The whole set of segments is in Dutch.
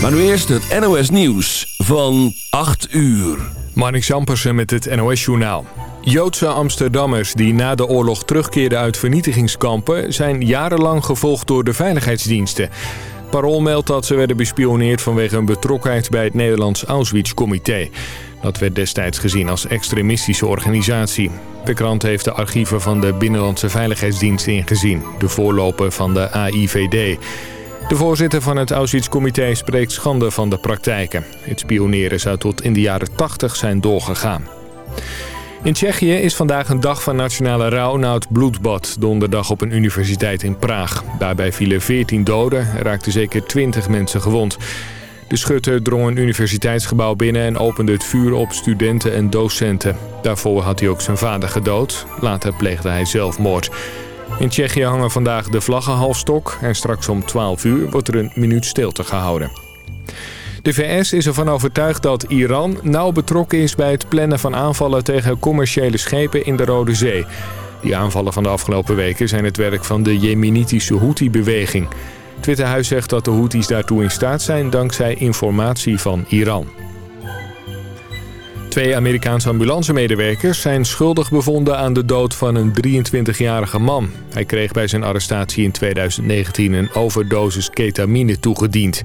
Maar nu eerst het NOS Nieuws van 8 uur. Marnik Jampersen met het NOS Journaal. Joodse Amsterdammers die na de oorlog terugkeerden uit vernietigingskampen... zijn jarenlang gevolgd door de veiligheidsdiensten. Parool meldt dat ze werden bespioneerd vanwege hun betrokkenheid bij het Nederlands Auschwitz-comité. Dat werd destijds gezien als extremistische organisatie. De krant heeft de archieven van de Binnenlandse Veiligheidsdienst ingezien, de voorloper van de AIVD. De voorzitter van het Auschwitz-comité spreekt schande van de praktijken. Het spioneren zou tot in de jaren 80 zijn doorgegaan. In Tsjechië is vandaag een dag van nationale rouw na het bloedbad donderdag op een universiteit in Praag. Daarbij vielen 14 doden en raakten zeker 20 mensen gewond. De schutter drong een universiteitsgebouw binnen en opende het vuur op studenten en docenten. Daarvoor had hij ook zijn vader gedood. Later pleegde hij zelfmoord. In Tsjechië hangen vandaag de vlaggenhalfstok en straks om 12 uur wordt er een minuut stilte gehouden. De VS is ervan overtuigd dat Iran nauw betrokken is bij het plannen van aanvallen tegen commerciële schepen in de Rode Zee. Die aanvallen van de afgelopen weken zijn het werk van de Jemenitische Houthi-beweging. Twitterhuis zegt dat de Houthis daartoe in staat zijn dankzij informatie van Iran. Twee Amerikaanse ambulancemedewerkers zijn schuldig bevonden aan de dood van een 23-jarige man. Hij kreeg bij zijn arrestatie in 2019 een overdosis ketamine toegediend.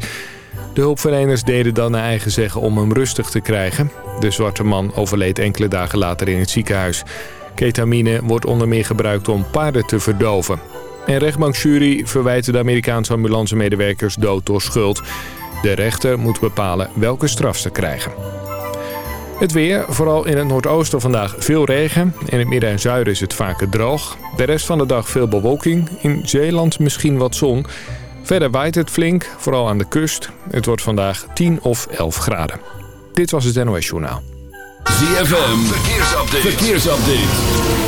De hulpverleners deden dan naar eigen zeggen om hem rustig te krijgen. De zwarte man overleed enkele dagen later in het ziekenhuis. Ketamine wordt onder meer gebruikt om paarden te verdoven. Een rechtbankjury verwijt de Amerikaanse ambulancemedewerkers dood door schuld. De rechter moet bepalen welke straf ze krijgen. Het weer, vooral in het noordoosten vandaag veel regen. In het midden en zuiden is het vaker droog. De rest van de dag veel bewolking. In Zeeland misschien wat zon. Verder waait het flink, vooral aan de kust. Het wordt vandaag 10 of 11 graden. Dit was het NOS Journaal. ZFM, verkeersupdate. verkeersupdate.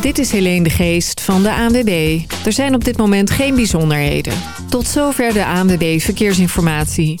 Dit is Helene de Geest van de ANWB. Er zijn op dit moment geen bijzonderheden. Tot zover de ANWB Verkeersinformatie.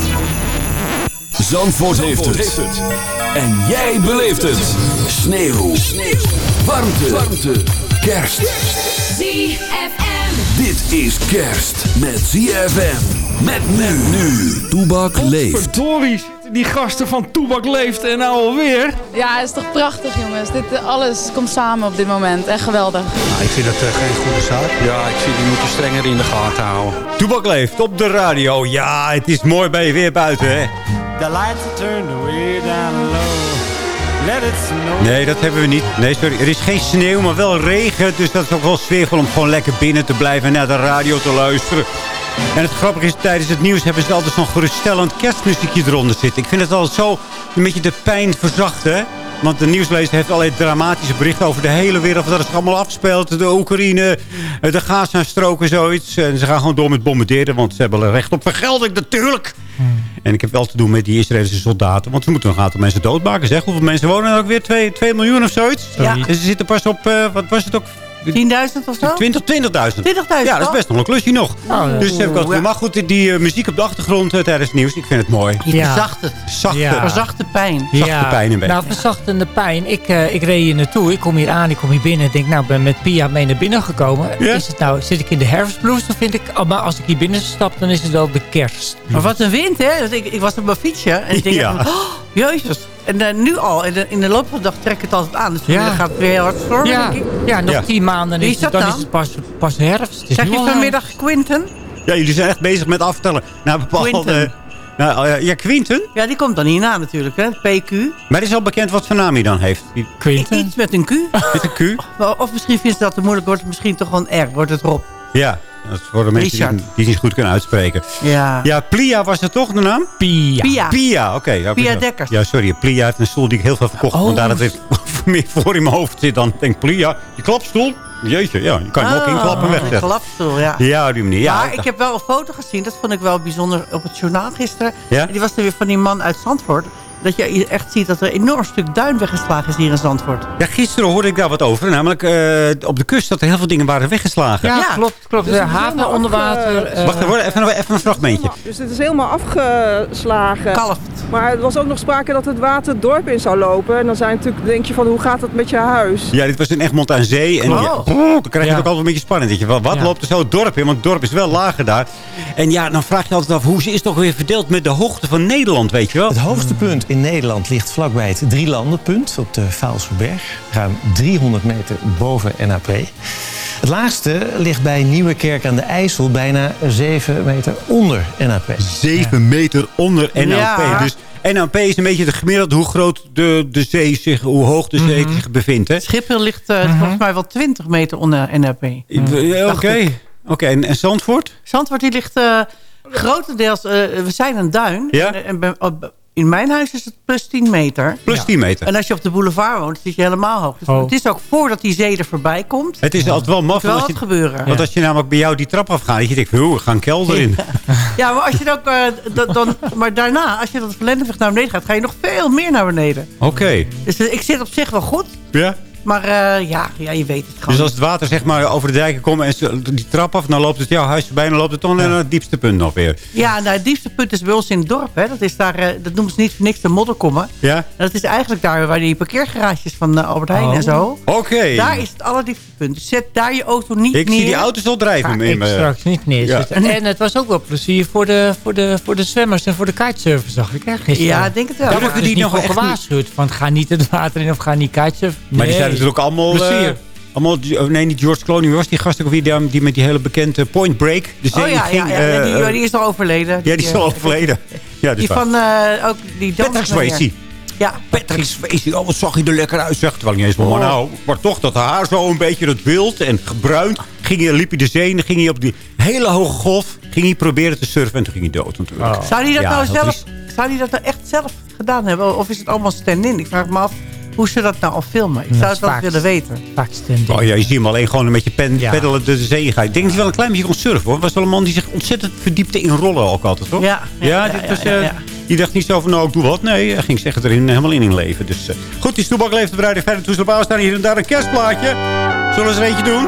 Zandvoort, heeft, het. En jij beleeft het. Sneeuw. Sneeuw. Warmte. Warmte. Kerst. ZFM. Dit is kerst met ZFM. Met men nu. Toebak leeft. Verdorie, die gasten van Toebak leeft en nou alweer. Ja, het is toch prachtig jongens. Dit, alles komt samen op dit moment. Echt geweldig. Nou, ik vind het eh, geen goede zaak. Ja, ik vind die moet je strenger in de gaten houden. Toebak leeft op de radio. Ja, het is mooi bij je weer buiten, hè? The lights are turned way down low. Let it snow. Nee, dat hebben we niet. Nee, sorry. Er is geen sneeuw, maar wel regen. Dus dat is ook wel sfeervol om gewoon lekker binnen te blijven en naar de radio te luisteren. En het grappige is, tijdens het nieuws hebben ze altijd zo'n geruststellend kerstmuziekje eronder zitten. Ik vind het altijd zo een beetje de pijn verzachten? Want de nieuwslezer heeft allerlei dramatische berichten over de hele wereld. Wat er zich allemaal afspeelt. De Oekraïne, de Gaza-strook en zoiets. En ze gaan gewoon door met bombarderen. Want ze hebben er recht op vergelding natuurlijk. En ik heb wel te doen met die Israëlische soldaten. Want ze moeten nog een aantal mensen doodmaken. Zeg. Hoeveel mensen wonen er ook weer? 2, 2 miljoen of zoiets? Ja. En ze zitten pas op, uh, wat was het ook? 10.000 of zo? 20, 20.000. 20.000, Ja, dat is best nog een klusje nog. Oh, dus heb ik altijd, ja. maar goed, die, uh, muziek op de achtergrond uh, tijdens het nieuws, ik vind het mooi. Je verzacht het. Zachte, Ja. Verzachte pijn. zachte pijn een beetje. Nou, verzachtende pijn. Ik, eh, ik reed hier naartoe. Ik kom hier aan, ik kom hier binnen. Ik denk, nou, ik ben met Pia mee naar binnen gekomen. Ja? Is het nou, zit ik in de herfstblues? Dan vind ik, oh, maar als ik hier binnen stap, dan is het wel de kerst. Maar wat een wind, hè? Want Ik, ik was op mijn fietsje en ik denk, Ja. van, oh, jezus. En eh, nu al, in de, in de loop van de dag trek ik het altijd aan. Dus Ja. vanmiddag gaat het weer heel hard stormen, Ja, denk ik. ja nog Ja. tien maanden. Wie Is is het, dat dan dan? is het pas, pas herfst. Zeg je vanmiddag Quinten? Ja, jullie zijn echt bezig met aftellen naar bepaalde... Quinten. Nou, eh, ja, Quinten. Ja, die komt dan hierna natuurlijk, hè? PQ. Maar is al bekend wat voor naam hij dan heeft. Quinten. Iets met een Q. Met een Q? Of misschien vindt ze dat te moeilijk. Wordt het misschien toch gewoon R. Wordt het Rob. Ja, dat is voor de mensen die, Richard. die het niet goed kunnen uitspreken. Ja. Ja, Plia was het toch de naam? Pia. Pia. Pia, oké. ja, Pia ja. Dekkers. Ja, sorry. Plia heeft een stoel die ik heel veel verkocht. Oh. Vandaar dat het meer voor in mijn hoofd zit dan. Ik denk, Plia, die klapstoel? Jeetje, ja. Je kan hem ook Oh, inklappen Een wegzetten. klapstoel, ja. Ja, op die manier. Ja, maar ik heb wel een foto gezien, dat vond ik wel bijzonder op het journaal gisteren. Ja? En Die was er weer van die man uit Zandvoort. Dat je echt ziet dat er een enorm stuk duin weggeslagen is hier in Zandvoort. Ja, gisteren hoorde ik daar wat over. Namelijk eh, op de kust dat er heel veel dingen waren weggeslagen. Ja, Ja. klopt. klopt. Dus de het is haven helemaal onder water. eh, Wacht even, even, even een fragmentje. Dus het is helemaal afgeslagen. Kalft. Maar er was ook nog sprake dat het water het dorp in zou lopen. En dan zijn natuurlijk, denk je van, hoe gaat het met je huis? Ja, dit was in Egmond aan Zee. En Oh. ja, dan krijg je Ja. het ook altijd een beetje spannend. Je, wat Ja. loopt er zo het dorp in? Want het dorp is wel lager daar. En ja, dan vraag je altijd af, hoe is het toch weer verdeeld met de hoogte van Nederland, weet je wel? Het hoogste punt in Nederland ligt vlakbij het Drielandenpunt op de Vaalserberg. Ruim 300 meter boven NAP. Het laagste ligt bij Nieuwekerk aan de IJssel, bijna 7 meter onder NAP. 7 meter onder NAP. Ja. Dus NAP is een beetje de gemiddelde hoe groot de, de zee zich, hoe hoog de zee Mhm. zich bevindt. Hè? Schiphol ligt eh, volgens mij wel 20 meter onder Dacht Oké. Oké, en, en Zandvoort? Zandvoort die ligt eh, grotendeels... eh, we zijn een duin. Ja. En, en in mijn huis is het plus 10 meter. Plus 10 meter. En als je op de boulevard woont, zit je helemaal hoog. Dus Oh. Het is ook voordat die zee er voorbij komt. Het is altijd wel maf. Wel wat je, gebeuren. Want als je namelijk bij jou die trap afgaat, dat je denkt, "Hoe, we gaan een kelder in. Ja, maar, als je dan ook, eh, dat- dan, maar daarna, als je dat Verlendenweg naar beneden gaat... ga je nog veel meer naar beneden. Oké. Dus eh, ik zit op zich wel goed. Ja? Maar eh, ja, ja, je weet het gewoon. Dus als het water zeg maar over de dijken komt en die trap af, dan loopt het jouw huis voorbij en dan loopt het dan naar het diepste punt nog weer. Ja, nou, het diepste punt is bij ons in het dorp. Hè. Dat, is daar, eh, dat noemen ze niet voor niks de modderkommen. Ja? En dat is eigenlijk daar waar die parkeergarages van eh, Albert Heijn Oh. en zo. Oké. Daar is het allerdiepste punt. Dus zet daar je auto niet Ik neer. zie die auto's al drijven. Ga in ik mijn- straks niet neerzetten. En het was ook wel plezier voor de, voor de, voor de zwemmers en voor de kitesurfers, zag ik hè, gisteren. Ja, ik denk het wel. Daar wordt die nog gewaarschuwd. Van ga niet het water in of ga niet kitesurfen. Maar die Nee. zijn natuurlijk ook allemaal... Plezier. eh, allemaal oh, nee, niet George Clooney. wie was die gast ook weer die, die met die hele bekende Point Break. De zee Oh ja, ging, ja, ja, eh, die, eh, die is al overleden. ja, die is eh, al overleden. Ja, Die van eh, ook die Patrick. Swayze. Ja, Patrick Swayze, oh, wat zag hij er lekker uit. Zeg, terwijl hij niet eens Oh. maar nou, maar toch dat haar zo een beetje dat wild en gebruind. Ging hij, liep hij de zee en dan ging hij op die hele hoge golf. Ging hij proberen te surfen en toen ging hij dood natuurlijk. Zou die dat nou zelf, is- zou die dat nou echt zelf gedaan hebben? Of is het allemaal stand-in? Ik vraag me af hoe ze dat nou al filmen. Ik zou het wel willen weten. Oh ja, je ziet hem alleen gewoon een beetje pen, Ja. peddelen de zee in gaat. Ik denk dat hij wel een klein beetje kon surfen hoor. was wel een man die zich ontzettend verdiepte in rollen ook altijd, toch? Ja, ja, ja, dit ja, was, ja, eh, ja. Die dacht niet zo van, nou, ik doe wat. Nee, hij ging zeggen erin helemaal in in leven. Dus eh, goed, die stoelbak leeft de bruid. Verder toestel op staan hier en daar een kerstplaatje. Zullen we eens er eentje doen?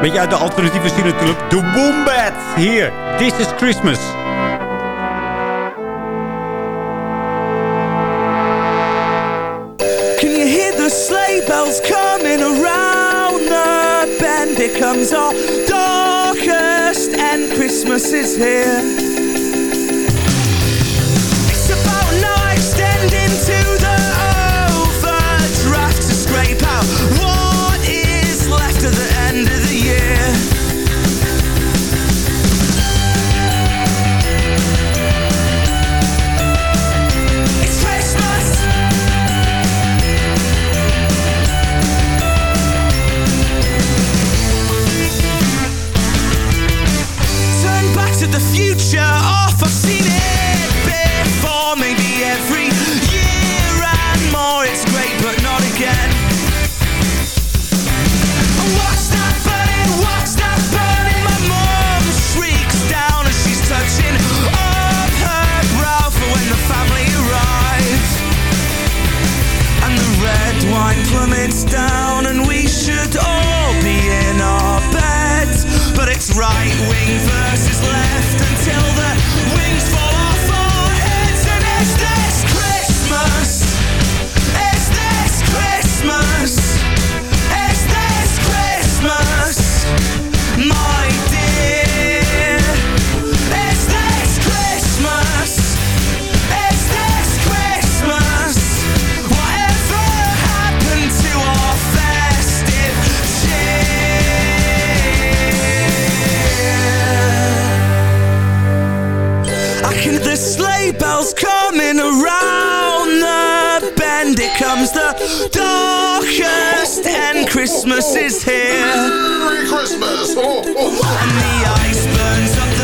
Beetje uit de alternatieve stijl natuurlijk. The Wombat. Hier, This is Christmas. Comes our darkest and Christmas is here. Darkest and Christmas is here. Merry Christmas! And the ice burns up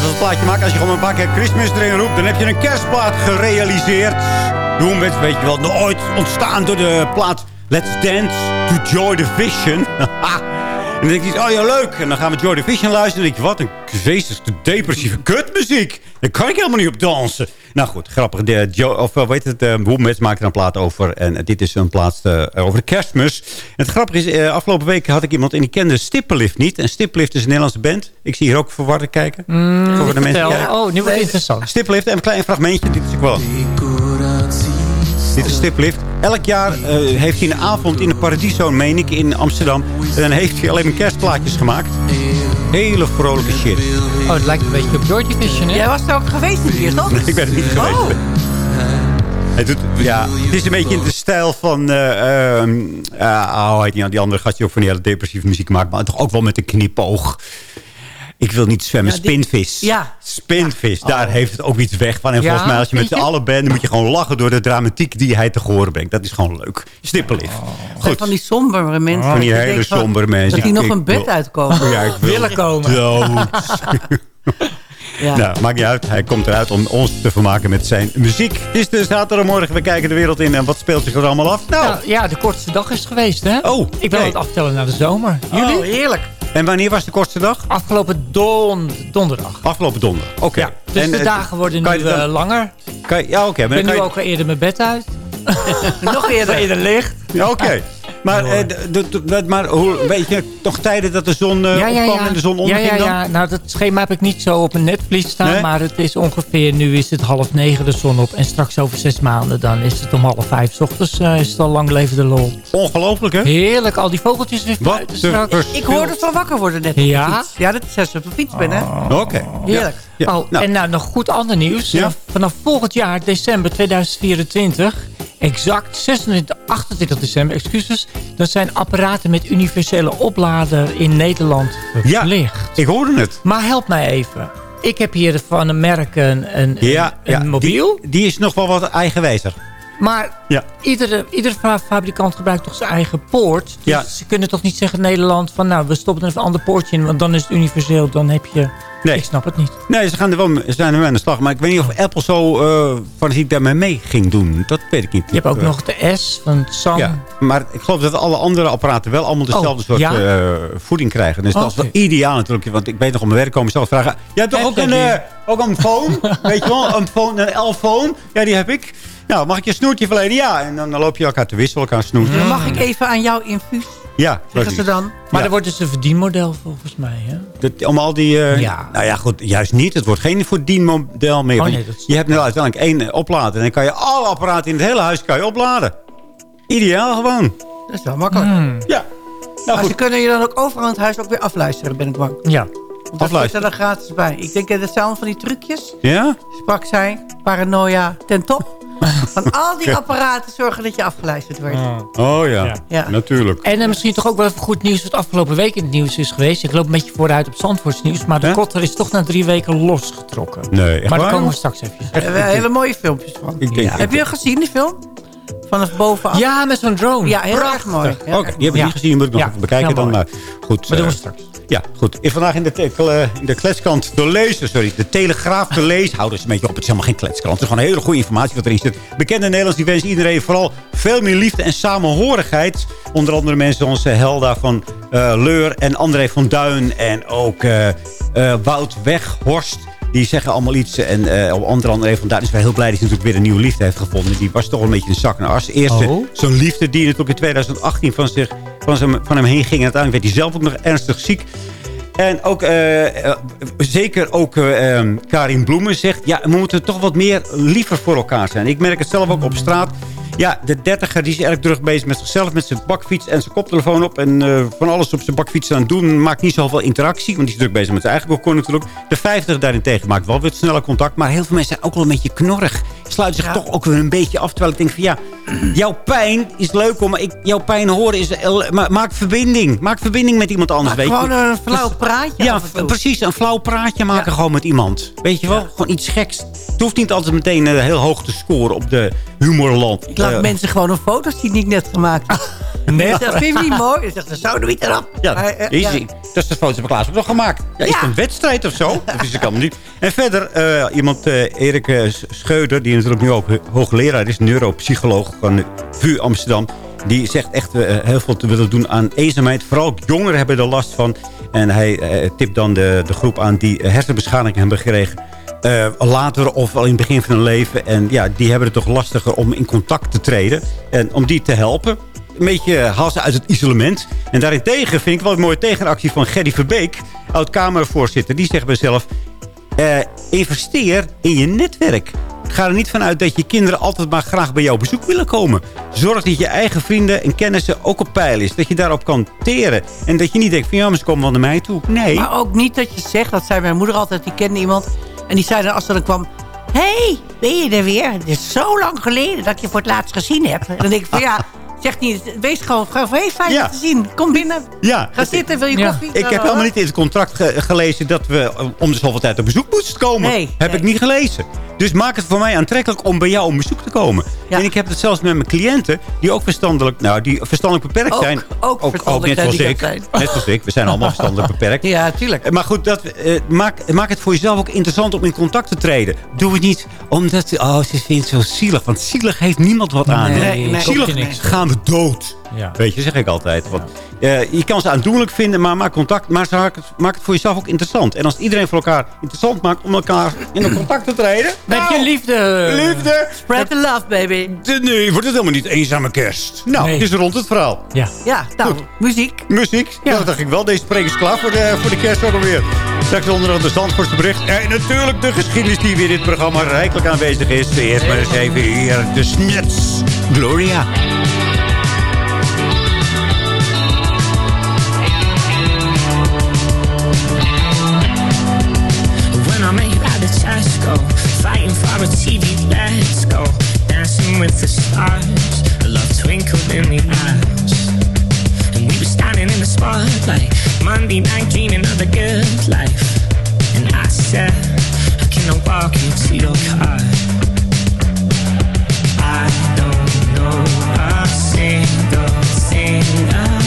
wat het plaatje maakt. Als je gewoon een paar keer Christmas erin roept, dan heb je een kerstplaat gerealiseerd. Met, weet je wel, nooit ontstaan door de plaat Let's Dance to Joy Division. En dan denk je, oh ja, leuk. En dan gaan we Joy Division luisteren. En dan denk je, wat een vreselijk depressieve kutmuziek. Daar kan ik helemaal niet op dansen. Nou goed, grappig. De, Joe, of weet het, uh, Woemets maakt er een plaat over. En dit is een plaat uh, over de kerstmis. En het grappige is, afgelopen week had ik iemand en die kende Stippenlift niet. En Stippenlift is een Nederlandse band. Ik zie hier ook verwarde kijken. Mm, voor de mensen kijken. Oh, nu wordt het interessant. Stippenlift en een klein fragmentje. Dit is ook wel... Dit is Stiplift. Elk jaar uh, heeft hij een avond in de Paradiso, meen ik, in Amsterdam. En dan heeft hij alleen maar kerstplaatjes gemaakt. Hele vrolijke shit. Oh, het lijkt een beetje op Joy Division, hè? Jij was er ook geweest hier, toch? Nee, ik ben er niet geweest. Oh. Het, doet, ja, het is een beetje in de stijl van... Uh, uh, oh, die, die andere gast die ook van die hele depressieve muziek maakt. Maar toch ook wel met een knipoog. Ik wil niet zwemmen. Ja, die- Spinvis. Ja. Spinvis. Daar heeft het ook iets weg van. En Ja, volgens mij als je met z'n je? allen bent... dan moet je gewoon lachen door de dramatiek die hij te horen brengt. Dat is gewoon leuk. Stippelift. Goed. Van die sombere mensen. Van die hele sombere mensen. Dat die nog een bed uitkomen. Ja, ik wil Willen komen. Ja. Nou, maakt niet uit. Hij komt eruit om ons te vermaken met zijn muziek. Het is de zaterdagmorgen. We kijken de wereld in. En wat speelt zich er allemaal af? Nou, Nou, ja, de kortste dag is geweest, hè? Oh, Ik wil nee. het aftellen naar de zomer. Jullie? Oh, heerlijk. en wanneer was de kortste dag? Afgelopen don donderdag. Afgelopen donderdag. Oké. Ja, dus En, de dagen worden nu je dan- eh, langer. Kan je- ja, oké. Ik maar ben nu kan ook al eerder mijn bed uit. Nog eerder. Eerder licht. Ja, oké. Maar, eh, maar hoe, weet je toch tijden dat de zon eh, opkwam en de zon ja, onderging ja, dan? ja. Nou, dat schema heb ik niet zo op mijn netvlies staan. Nee? Maar het is ongeveer, nu is het half negen de zon op. En straks over zes maanden, dan is het om half vijf 's ochtends. eh, is het al lang leven de lol. Ongelooflijk, hè? Heerlijk, al die vogeltjes weer Wat straks. Ik hoorde het wakker worden net Ja? Ja, dat is als je op de fiets bent, hè? Oké. Heerlijk. Ja. Oh, Nou. En nou, nog goed ander nieuws. Ja? Vanaf- Vanaf volgend jaar, december 2024, exact 26, 28 december, excuses. Dat zijn apparaten met universele oplader in Nederland Ja, verplicht. ik hoorde het. Maar help mij even. Ik heb hier van een merk een, een, Ja, een, ja, mobiel. Die, die is nog wel wat eigenwijzer. Maar Ja. iedere, iedere fa- fabrikant gebruikt toch zijn eigen poort. Dus Ja. ze kunnen toch niet zeggen Nederland van nou, we stoppen er even een ander poortje in. Want dan is het universeel, dan heb je... Nee. Ik snap het niet. Nee, ze, gaan er wel, ze zijn er wel aan de slag. Maar ik weet niet of Apple zo uh, fanatiek daarmee mee ging doen. Dat weet ik niet. Je hebt ook Eh, nog de S van Sam. Ja, maar ik geloof dat alle andere apparaten wel allemaal dezelfde Oh, soort ja? eh, voeding krijgen. Dus dat is wel ideaal natuurlijk. Want ik weet nog op mijn werk komen zelf vragen. Jij hebt toch ook een, die? eh, ook een phone? weet je wel, een phone, een L-phone? Ja, die heb ik. Nou, mag ik je een snoertje verlenen? Ja, en dan, dan loop je elkaar te wisselen, elkaar snoertje. Dan mag ik even aan jouw infuus, Ja, zeggen ze dan. Maar Ja. er wordt dus een verdienmodel volgens mij. Hè? Dat, om al die... eh, Ja. Nou ja, goed, juist niet. Het wordt geen verdienmodel meer. Oh, nee, je- dat is- Je hebt nu uiteindelijk één eh, oplader. En dan kan je alle apparaten in het hele huis kan je opladen. Ideaal gewoon. Dat is wel makkelijk. Hmm. Ja. Nou maar ze goed. kunnen je dan ook overal in het huis ook weer afluisteren, ben ik bang. Ja. Want dat zit er dan gratis bij. Ik denk dat het zijn allemaal van die trucjes. Ja? Sprak zij, paranoia ten top. Van al die apparaten zorgen dat je afgeluisterd wordt. Oh ja, Ja. Ja. natuurlijk. En eh, misschien toch ook wel even goed nieuws wat afgelopen week in het nieuws is geweest. Ik loop een beetje vooruit op Zandvoorts nieuws. Maar de kotter is toch na drie weken losgetrokken. Nee, echt maar daar komen we straks even. Daar hebben we hele mooie filmpjes van. Ik denk, Heb je gezien, die film? Vanaf bovenaf? Ja, met zo'n drone. Ja, heel erg Prachtig. mooi. Oké, die heb ik Ja. niet gezien. Moet ik nog Ja, even bekijken dan. Maar goed. Maar doen we eh, straks. Ja, goed. Vandaag in de, te- in de kletskant te lezen. Sorry, de Telegraaf te lezen. Hou dus een beetje op. Het is helemaal geen kletskrant. Het is gewoon hele goede informatie wat erin zit. Bekende Nederlands die wensen iedereen vooral veel meer liefde en samenhorigheid. Onder andere mensen onze Helda van eh, Leur en André van Duin. En ook eh, eh, Wout Weghorst. Die zeggen allemaal iets. En eh onder andere van Duin is wel heel blij dat hij natuurlijk weer een nieuwe liefde heeft gevonden. Die was toch een beetje een zak naar as. Eerst Oh. zo'n liefde die natuurlijk in 2018 van, zich, van, zijn, van hem heen ging. En uiteindelijk werd hij zelf ook nog ernstig ziek. En ook, eh, eh, zeker ook eh, eh, Karin Bloemen zegt... ja, we moeten toch wat meer liever voor elkaar zijn. Ik merk het zelf ook op straat. Ja, de dertiger die is erg druk bezig met zichzelf, met zijn bakfiets en zijn koptelefoon op. En van alles op zijn bakfiets aan het doen. Maakt niet zoveel interactie, want die is druk bezig met zijn eigen balkon. De vijftig daarentegen maakt wel weer sneller contact. Maar heel veel mensen zijn ook wel een beetje knorrig. Sluiten zich toch ook weer een beetje af. Terwijl ik denk van ja, jouw pijn is leuk om... Maar ik, jouw pijn horen is... eh, ma- Maak verbinding. Maak verbinding met iemand anders. weet je. Gewoon een flauw praatje Ja, precies. Een flauw praatje maken gewoon met iemand. Weet je wel? Gewoon iets geks. Het hoeft niet altijd meteen eh, heel hoog te scoren op de humorland. Ik laat Eh, mensen gewoon een foto zien die ik net gemaakt heb. Nee. Dat vind je niet mooi? Dan zegt ze, zo, doe je het erop. Ja, Maar, is, ja. dat is de foto's heb ik laatst ook nog gemaakt. Ja, is het een wedstrijd of zo? Dat wist ik allemaal niet. En verder, eh, iemand, eh, Erik eh, Scheuder, die natuurlijk nu ook hoogleraar is, neuropsycholoog van VU Amsterdam. Die zegt echt heel veel te willen doen aan eenzaamheid. Vooral jongeren hebben er last van. En hij tipt dan de, de groep aan die hersenbeschadiging hebben gekregen. later of al in het begin van hun leven. En ja, die hebben het toch lastiger om in contact te treden. En om die te helpen een beetje ze uit het isolement. En daarentegen vind ik wel een mooie tegenactie van Gerry Verbeek, oud-Kamervoorzitter. Die zegt bij zichzelf, eh, investeer in je netwerk. Ga er niet vanuit dat je kinderen altijd maar graag bij jou bezoek willen komen. Zorg dat je eigen vrienden en kennissen ook op peil is. Dat je daarop kan teren. En dat je niet denkt van ja, maar ze komen wel naar mij toe. Nee. Maar ook niet dat je zegt, dat zei mijn moeder altijd, die kende iemand. En die zei dan als ze dan kwam, hé, hey, ben je er weer? Het is zo lang geleden dat ik je voor het laatst gezien heb. En dan denk ik van ja, zeg niet, wees gewoon, gewoon hey, fijn Ja. te zien. Kom binnen, Ja. ga zitten, wil je Ja. koffie? Ik heb helemaal niet in het contract ge- gelezen dat we eh, om de zoveel tijd op bezoek moesten komen. Nee, heb nee. ik niet gelezen. Dus maak het voor mij aantrekkelijk om bij jou op bezoek te komen. Ja. En ik heb het zelfs met mijn cliënten die ook verstandelijk, nou, die verstandelijk beperkt Ook- zijn. ook verstandelijk net zoals ik. zijn. Net zoals ik. We zijn allemaal verstandelijk beperkt. Ja, tuurlijk. Maar goed, dat, eh, maak, maak het voor jezelf ook interessant om in contact te treden. Doe het niet omdat oh, ze vindt het zo zielig. Want zielig heeft niemand wat aan. Nee, nee, kost zielig gaan we dood. Ja. Weet je, zeg ik altijd. Want, eh, je kan ze aandoenlijk vinden, maar maak contact. Maar maak het, maak het voor jezelf ook interessant. En als het iedereen voor elkaar interessant maakt om elkaar in contact te treden. Met nou, je liefde. Liefde. Spread the love, baby. de- Nee, wordt het helemaal niet eenzame kerst. Nou, Nee. het is rond het verhaal. Ja. Ja, nou, muziek. Muziek. Ja. dat dacht ik wel. Deze spreek is klaar voor de, voor de kerst ook alweer. Straks onder de Zandvoortse bericht. En natuurlijk de geschiedenis die weer in dit programma rijkelijk aanwezig is. Eerst maar eens even hier de Snets. Gloria. Fighting for a TV, let's go. Dancing with the stars, a love twinkled in the eyes. And we were standing in the spotlight, Monday night dreaming of the good life. And I said, I walk you to your car? I don't know a single thing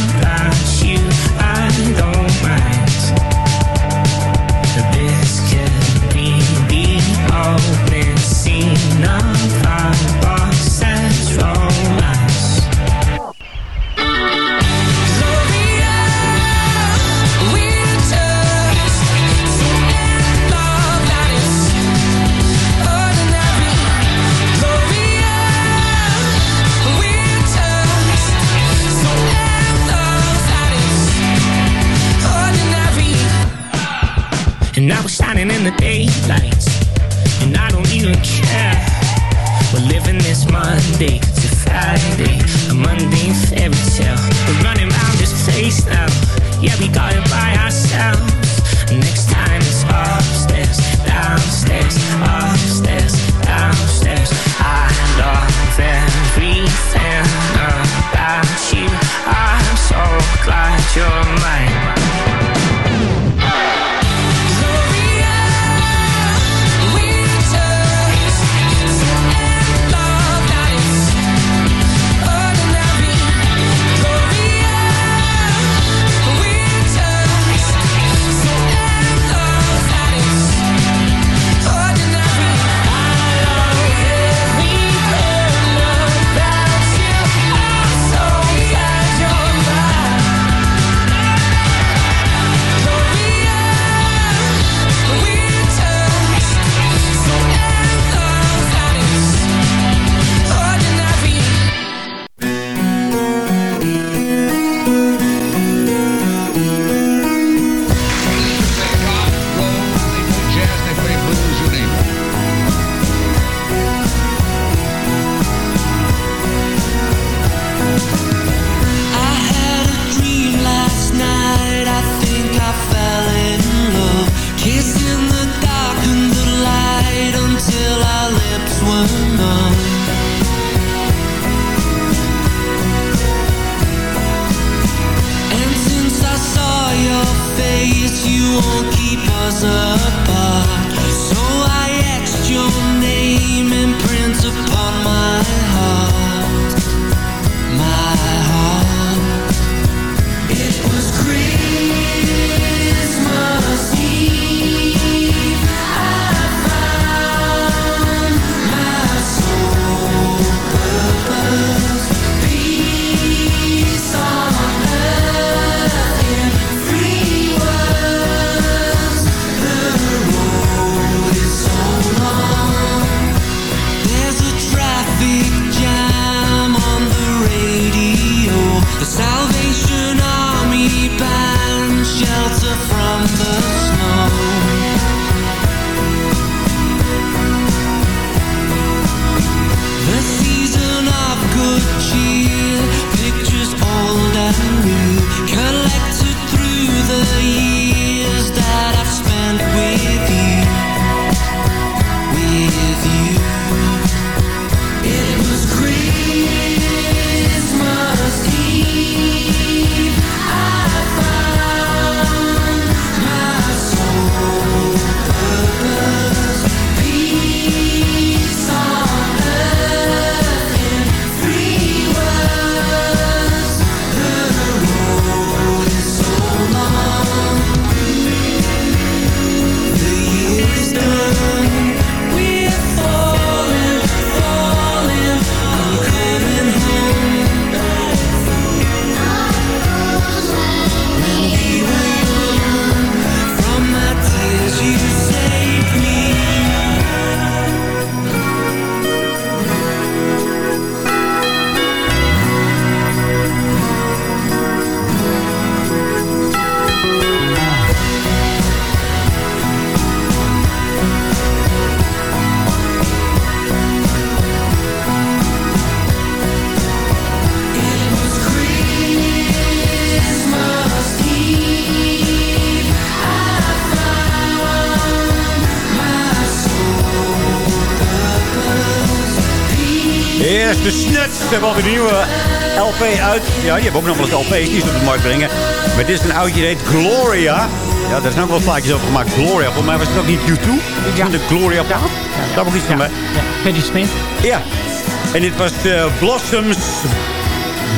And now we're shining in the daylight And I don't even care. We're living this Monday to Friday. A mundane fairy tale We're running around this place now. Yeah, we got it by ourselves. Next time it's upstairs, downstairs Upstairs, downstairs. I love everything about you. I'm so glad you're mine won't keep us apart. De Snuts. Ze hebben alweer een nieuwe LP uit. Ja, die hebben ook nog wel eens LP's die ze op de markt brengen. Maar dit is een oudje, die heet Gloria. Ja, daar zijn ook wel plaatjes over gemaakt. Gloria, volgens mij was het ook niet U2. Ja. De Gloria plaat. Daar heb ik iets van bij. Paddy Smith. Ja. En dit was de Blossoms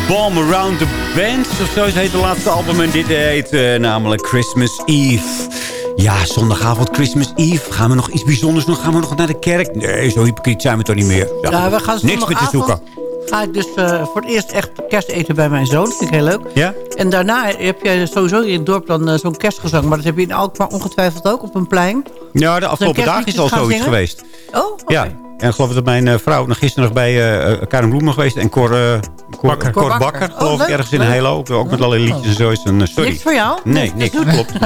Bomb Around the Band. Of zo heet de laatste album. En dit heet eh, namelijk Christmas Eve. Ja, zondagavond Christmas Eve. Gaan we nog iets bijzonders doen? Gaan we nog naar de kerk? Nee, zo hypocriet zijn we toch niet meer. Ja, we gaan Niks meer te zoeken. ga ik dus eh, voor het eerst echt kerst eten bij mijn zoon. Dat vind ik heel leuk. Ja? En daarna heb je sowieso in het dorp dan eh, zo'n kerstgezang. Maar dat heb je in Alkmaar ongetwijfeld ook op een plein. Ja, de afgelopen dagen is al zoiets zingen? geweest. Oh, oké. Ja. En ik geloof dat mijn eh, vrouw nog gisteren nog bij eh eh, Karen Bloemen geweest. En Cor, eh, Cor, Bakker. Cor Cor Bakker, Bakker. geloof Oh, ik, leuk, ergens in leuk. Halo. Ook met allerlei liedjes en zo. Is een, sorry. Niks voor jou? Nee, niks. Klopt.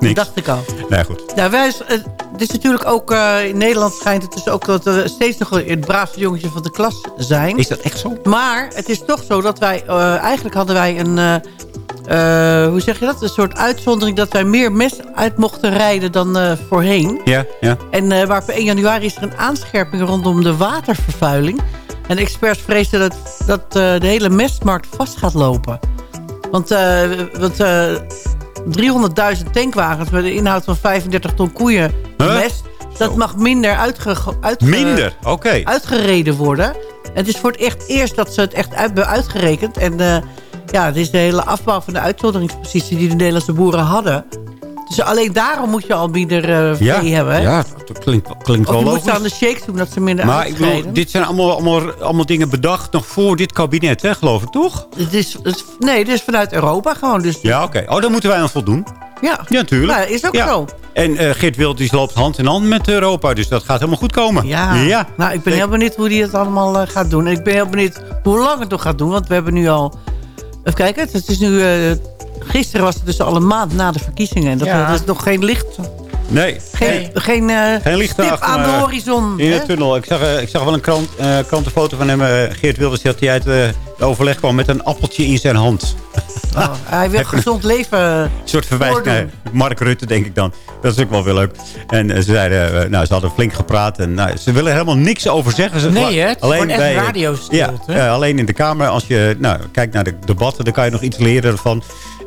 Niks. dacht ik al. Nee, goed. Ja, wij, het is natuurlijk ook eh, in Nederland schijnt het dus ook dat we steeds nog het braafste jongetje van de klas zijn. Is dat echt zo? Maar het is toch zo dat wij, eh, eigenlijk hadden wij een, eh, hoe zeg je dat? Een soort uitzondering dat wij meer mes uit mochten rijden dan voorheen. Ja, ja. En waar op 1 januari is er een aanscherping rondom de watervervuiling. En experts vrezen dat, dat de hele mestmarkt vast gaat lopen. Want, want 300.000 tankwagens met een inhoud van 35 ton koeien Huh? mest... dat mag minder uitge, uitge- Minder, uitgereden worden. En het is voor het echt eerst dat ze het echt uit, uitgerekend. En eh, ja, het is de hele afbouw van de uitzonderingspositie... die de Nederlandse boeren hadden. Dus alleen daarom moet je al minder eh Ja, vee hebben. Hè? ja dat klinkt, klinkt Of wel je moet logisch. aan de shakes doen dat ze minder Maar ik bedoel, uitscheiden. dit zijn allemaal, allemaal, allemaal dingen bedacht nog voor dit kabinet, hè, geloof ik, toch? Het is, het nee, het is vanuit Europa gewoon. Dus Ja, oké. Oh, daar moeten wij aan voldoen. ja, Ja, natuurlijk. Nou, is ook Ja. zo. En eh Geert Wilders loopt hand in hand met Europa, dus dat gaat helemaal goed komen. Ja. ja. Nou, ik ben heel benieuwd hoe die het allemaal eh, gaat doen. En ik ben heel benieuwd hoe lang het nog gaat doen. Want we hebben nu al... Even kijken, het is nu... eh, gisteren was het dus al een maand na de verkiezingen. En dat, Ja. dat is nog geen licht... Nee. Geen, geen, eh, Geen licht stip achter aan de me. horizon. In hè? de tunnel. Ik zag, eh, ik zag wel een krant, eh, krantenfoto van hem. eh, Geert Wilders dat hij uit eh, de overleg kwam met een appeltje in zijn hand. Oh, hij wil gezond leven Een soort verwijzing naar Mark Rutte, denk ik dan. Dat is ook wel weer leuk. En eh, ze zeiden, eh, nou, ze hadden flink gepraat. En, nou, ze willen helemaal niks over zeggen. Ze, Nee, hè? Het echt bij, hè? ja, alleen in de Kamer. Als je nou, kijkt naar de debatten, dan kan je nog iets leren ervan.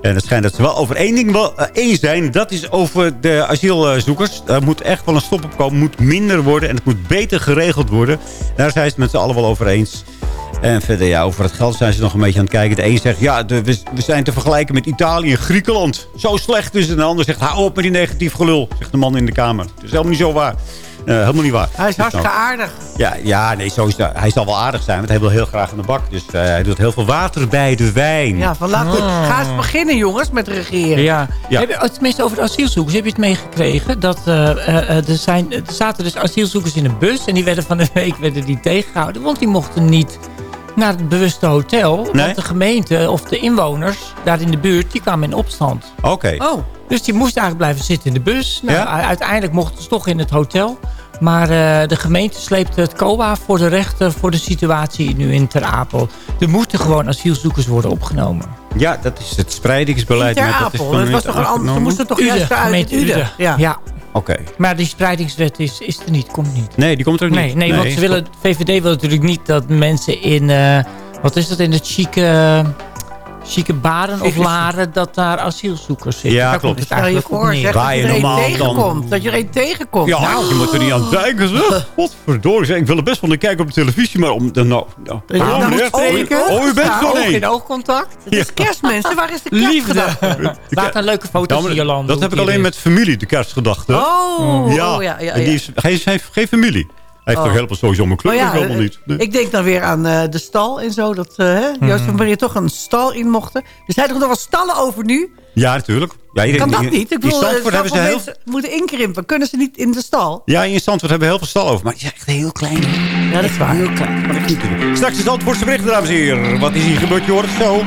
En het schijnt dat ze wel over één ding wel eh, eens zijn. Dat is over de asielzoekers. Er moet echt wel een stop op komen. moet minder worden en het moet beter geregeld worden. Daar zijn ze het met z'n allen wel over eens. En verder, ja, over het geld zijn ze nog een beetje aan het kijken. De een zegt, ja, we zijn te vergelijken met Italië en Griekenland. Zo slecht is het. En de ander zegt, hou op met die negatief gelul. Zegt de man in de Kamer. Het is helemaal niet zo waar. Eh, helemaal niet waar. Hij is hartstikke Nou, aardig. ja, ja, nee, zo is dat. hij zal wel aardig zijn, want hij wil heel graag aan de bak. Dus eh, hij doet heel veel water bij de wijn. Ja, van laten we, ga eens beginnen jongens met regeren. Ja. Ja. Heb je, oh, tenminste over de asielzoekers. Heb je het meegekregen? Dat, eh, er, zijn, er zaten dus asielzoekers in een bus. En die werden van de week werden die tegengehouden. Want die mochten niet naar het bewuste hotel. Nee? Want de gemeente of de inwoners daar in de buurt, die kwamen in opstand. Oké. Oh, Dus die moesten eigenlijk blijven zitten in de bus. Nou, Ja? Uiteindelijk mochten ze toch in het hotel. Maar eh, de gemeente sleept het COA voor de rechter voor de situatie nu in Ter Apel. Er moeten gewoon asielzoekers worden opgenomen. Ja, dat is het spreidingsbeleid. Ter maar dat is Apel. Dat was toch een ander, ze moesten toch Uden, juist uit gemeente Uden. Uden. Ja. ja. Oké. Maar die spreidingswet is, is er niet, komt niet. Nee, die komt er ook Nee, niet. nee, want ze willen, VVD wil natuurlijk niet dat mensen in, eh, wat is dat, in het chique, chique baren of laren, dat daar asielzoekers zitten. Ja, Daar klopt. komt het Stel je voor, zeg, dat Waar je je er een normaal dan- tegenkomt. Dat je er een tegenkomt. Ja, Nou, je moet er niet aan denken. Zeg. Wat verdorie. zeg. Ik wil er best wel naar kijken op de televisie, maar om... Nou, nou, nou, moet spreken. Oh, u bent Ja, Oog één. in oogcontact. het is kerstmensen. Waar is de kerstgedachte? Laat een leuke foto zien, maar Jolande. dat heb ik alleen met familie, de kerstgedachte. Oh, ja. oh, ja, ja, En die ja. is, hij heeft geen familie. Hij heeft Oh. toch helemaal sowieso mijn Maar ja, helemaal eh, niet. Nee. Ik denk dan weer aan eh, de stal en zo. Dat uh, Joost en Maria toch een stal in mochten. Dus hij er nog wel stallen over nu. Ja, natuurlijk. Ja, iedereen- Kan dat niet? Ik in bedoel, Zandvoort hebben ze heel... moeten inkrimpen. Kunnen ze niet in de stal? Ja, in Zandvoort hebben we heel veel stal over. Maar die zijn echt heel klein. Ja, dat is waar. Heel klein. Maar echt niet te doen. Straks Zandvoortse berichten, dames en heren. Wat is hier gebeurd? Je hoort het zo.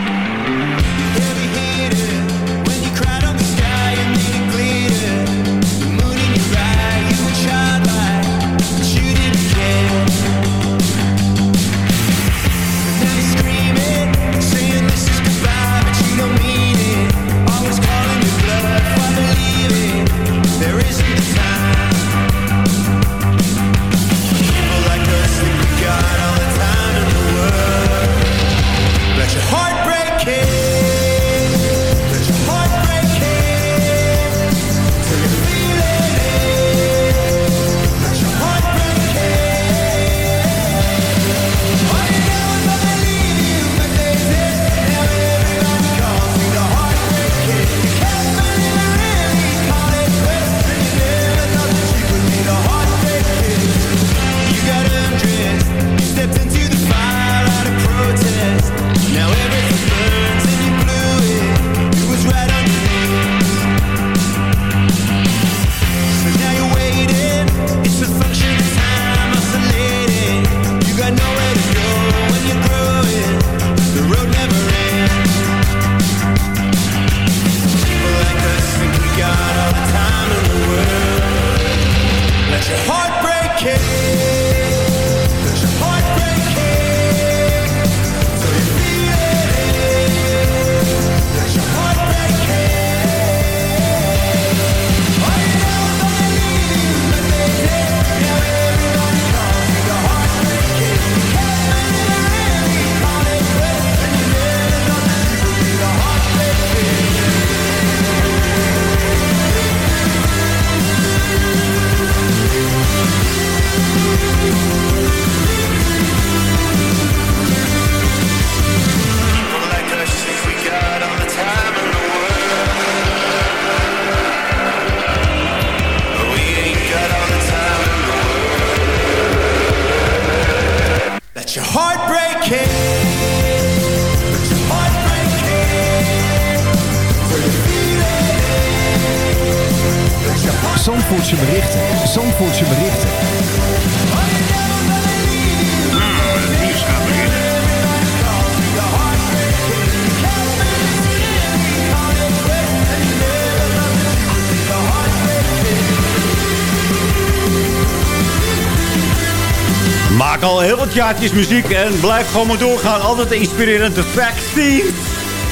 Maak al heel wat jaartjes muziek en blijf gewoon maar doorgaan. Altijd inspirerend. De vaccine.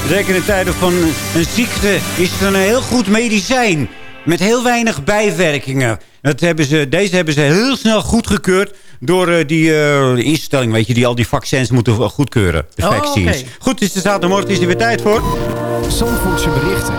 Zeker in tijden van een ziekte is het een heel goed medicijn. Met heel weinig bijwerkingen. Dat hebben ze, deze hebben ze heel snel goedgekeurd door eh, die eh, instelling, weet je, die al die vaccins moeten goedkeuren. De Oh, vaccines. oké. Goed, het is de zaterdagmorgen, is er weer tijd voor. Zandvoortse berichten.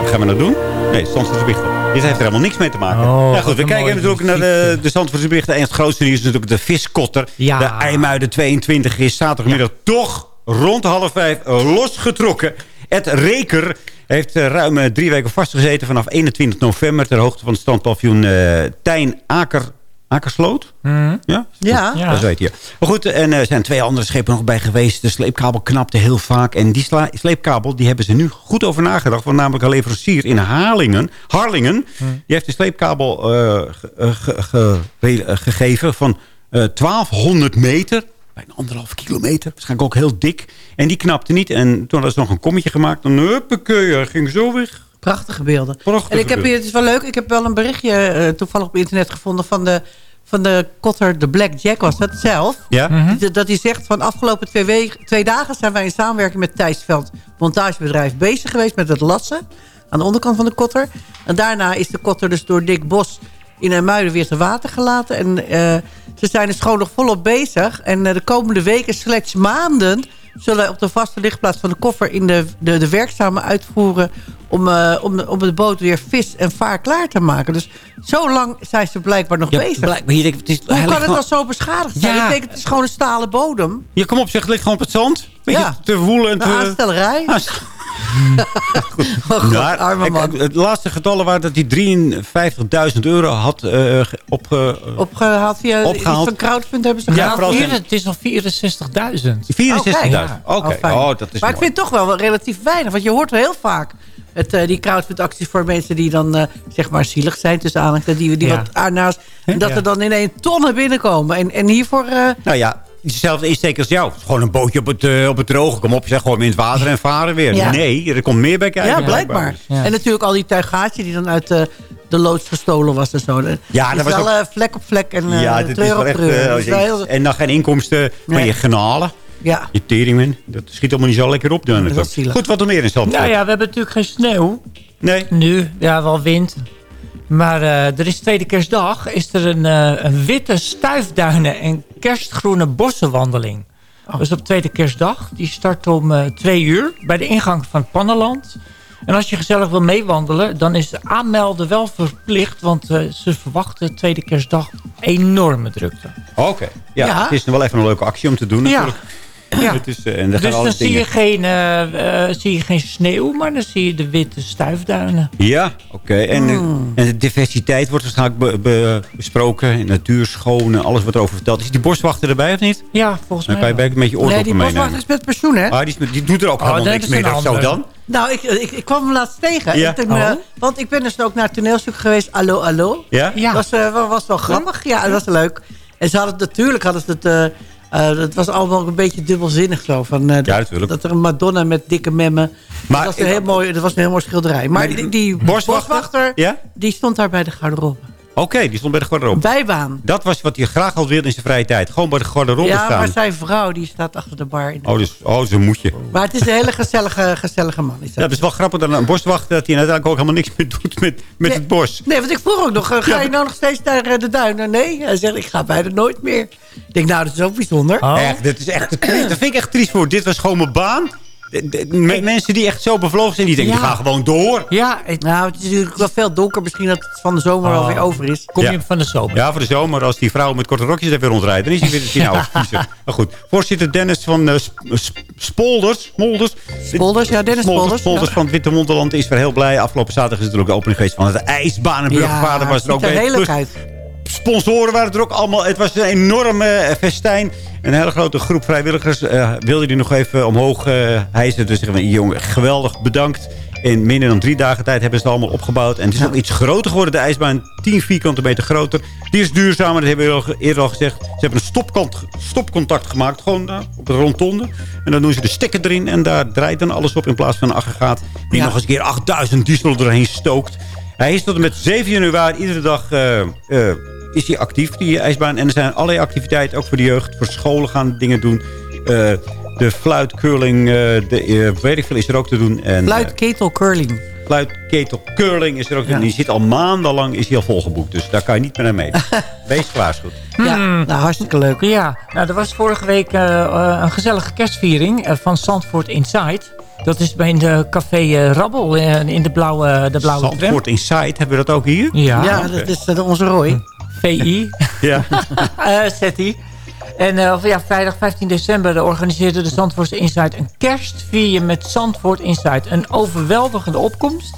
Wat gaan we nou doen? Nee, Zandvoortse berichten. Dit heeft er helemaal niks mee te maken. Oh, goed, we kijken natuurlijk naar de, de Zandvoortse berichten. En het grootste nieuws is natuurlijk de viskotter. Ja. De IJmuiden 22 is zaterdagmiddag toch rond half vijf eh, losgetrokken. Ed Reker heeft eh, ruim eh, drie weken vastgezeten vanaf 21 november... ter hoogte van het standpaviljoen eh Tijn Aker, Akersloot. Mhm. Ja? Ja. Ja. Dat weet je. Maar goed, en er zijn twee andere schepen nog bij geweest. De sleepkabel knapte heel vaak. En die sleepkabel die hebben ze nu goed over nagedacht. Want namelijk een leverancier in Harlingen, Harlingen die heeft de sleepkabel eh, ge- eh, ge- ge- re- eh, gegeven van eh 1200 meter. Bijna anderhalf kilometer. Waarschijnlijk ook heel dik. En die knapte niet. En toen hadden ze nog een kommetje gemaakt. Dan huppakee, ging zo weg. Prachtige beelden. Prachtige en ik heb hier, het is wel leuk, ik heb wel een berichtje eh, toevallig op internet gevonden van de, van de kotter, de Black Jack was dat zelf. Ja? Die- Dat hij zegt van afgelopen twee, weken, twee dagen zijn wij in samenwerking met Thijsveld montagebedrijf bezig geweest met het lassen aan de onderkant van de kotter. En daarna is de kotter dus door Dick Bos in Muiden weer te water gelaten. En eh, ze zijn dus gewoon nog volop bezig. En eh, de komende weken, slechts maanden, zullen op de vaste lichtplaats van de koffer in de, de, de werkzamen uitvoeren om, eh, om, de, om de boot weer vis en vaar klaar te maken. Dus zo lang zijn ze blijkbaar nog Ja, bezig. blijkbaar, hier denk ik, het is, Hoe kan het gewoon- dan zo beschadigd zijn? Ja. Ik denk, het is gewoon een stalen bodem. Ja, kom op, zeg, het ligt gewoon op het zand. Beetje Ja. te woelen en Een te... aanstellerij. Oh, God, arme man. Het laatste getallen waren dat hij 53.000 euro had ge- opge, Opgehaald via Opgehaald. van crowdfund hebben ze Ja, zijn- het is al 64.000. 64.000. Oh, Oké, fijn. oh, dat is maar ik vind het toch wel relatief weinig. Want je hoort wel heel vaak het, eh, die crowdfund-acties voor mensen die dan eh, zeg maar zielig zijn. Tussen die, die Ja. wat aannaast. En dat Ja. er dan ineens tonnen binnenkomen. En, en hiervoor... eh, Nou ja, dezelfde insteek als jou. Gewoon een bootje op het, eh, op het droge. Kom op, zeg gewoon in het water en varen weer. Ja. Nee, er komt meer bij kijken. ja, blijkbaar. En natuurlijk al die tuigaatje die dan uit de, de loods gestolen was en zo. Ja, dat is was wel ook- eh, vlek op vlek en eh ja, is treur op echt... treur. eh, heel- En dan geen inkomsten van Nee. je genalen. Ja. Je teringman. Dat schiet allemaal niet zo lekker op. Dan. Dat is zielig. Goed, wat er meer in stand. Nou ja, we hebben natuurlijk geen sneeuw. Nee. Nu, ja, wel wind. Maar eh, er is tweede kerstdag. Is er een, eh, een witte stuifduinen en kerstgroene bossenwandeling. Oh. Dus op tweede kerstdag. Die start om eh, twee uur bij de ingang van het Pannenland. En als je gezellig wil meewandelen, dan is aanmelden wel verplicht. Want ze verwachten tweede kerstdag enorme drukte. Oké. Ja, Ja. het is nog wel even een leuke actie om te doen natuurlijk. Ja. Het is, eh, en dan Dus dan zie je, geen, eh, eh, zie je geen sneeuw, maar dan zie je de witte stuifduinen. Ja, oké. En, Hmm. en de diversiteit wordt waarschijnlijk be- be- besproken. Natuur, schoon, en alles wat erover verteld. Is die boswachter erbij of niet? Ja, volgens Dan mij kan je bij een beetje Nee, oordoppen die meenemen. boswachter is met pensioen, hè? Ah, die, is met- die doet er ook Oh, helemaal dat niks een Of zo dan? Nou, ik, ik, ik kwam hem laatst tegen. Ja. Oh. eh, want ik ben dus ook naar het toneelstuk geweest. Allo, allo. Ja? Ja. Was, eh, wa- was wel grappig. Ja, dat was leuk. En ze hadden natuurlijk hadden ze het... eh, eh, het was allemaal een beetje dubbelzinnig zo. Van, eh, dat. Dat er een Madonna met dikke memmen. Maar- dat, was een heel mooi, dat was een heel mooi schilderij. Maar, Maar die, die die boswachter? boswachter, Ja? die stond daar bij de garderobe. Oké, die stond bij de garderobe. Bijbaan. Dat was wat hij graag al wilde in zijn vrije tijd. Gewoon bij de garderobe Ja, staan. maar zijn vrouw die staat achter de bar. In de- Oh, dus, oh, zo moet je. Maar het is een hele gezellige, gezellige man. Is Ja, dat. het is wel grappig dat een boswachter... dat hij uiteindelijk ook helemaal niks meer doet met, met Nee. het bos. Nee, want ik vroeg ook nog, eh, ga Ja. je nou nog steeds naar eh, de duinen? Nee, hij zegt, ik ga bijna nooit meer. Ik denk, nou, dat is ook bijzonder. Oh. Echt, dit is echt, dat vind ik echt triest voor. Dit was gewoon mijn baan. De- de- me- mensen die echt zo bevlogen zijn, die denken, Ja. gaan gewoon door. Ja, het- Nou, het is natuurlijk wel veel donker. Misschien dat het van de zomer Oh. wel weer over is. kom Ja. je van de zomer. Ja, voor de zomer, als die vrouw met korte rokjes even rondrijdt... dan is hij weer hij nou kiezen. Maar goed, voorzitter Dennis van Sp- Spolders... Smolders, Spolders, ja, Dennis Spolders. Spolders van het Witte Mondeland is weer heel blij. Afgelopen zaterdag is natuurlijk de opening geweest van het. Ja, Vader was het er ook er leuk Plus uit. Sponsoren waren er ook allemaal. Het was een enorme eh, festijn. Een hele grote groep vrijwilligers eh, wilde die nog even omhoog eh hijsen. Dus zeggen we, jongen, geweldig bedankt. In minder dan drie dagen tijd hebben ze het allemaal opgebouwd. En het is ook iets groter geworden, de ijsbaan. 10 vierkante meter groter. Die is duurzamer, dat hebben we al- eerder al gezegd. Ze hebben een stopkant, stopcontact gemaakt, gewoon daar, op de rondonde. En dan doen ze de stekker erin en daar draait dan alles op in plaats van een aggregaat. Die nog eens een keer 8000 diesel erheen stookt. Hij is tot en met 7 januari iedere dag is hij actief, die ijsbaan. En er zijn allerlei activiteiten, ook voor de jeugd. Voor scholen gaan dingen doen. Eh, de fluitcurling, eh de, eh, weet ik veel, is er ook te doen. En, Fluit, ketel, curling. Fluitketel curling is er ook. En die zit al maandenlang is hij al volgeboekt. Dus daar kan je niet meer naar mee. Wees gewaarschuwd. Ja, nou, hartstikke leuk. Ja, nou, er was vorige week een gezellige kerstviering van Zandvoort Inside. Dat is bij de café Rabbel in de blauwe, de blauwe. Zandvoort Inside, hebben we dat ook hier? Ja, Ja, dat is onze Roy. VI. Ja. eh ZI. En eh, ja, vrijdag 15 december organiseerde de Zandvoort Inside een kerstvieren met Zandvoort Inside. Een overweldigende opkomst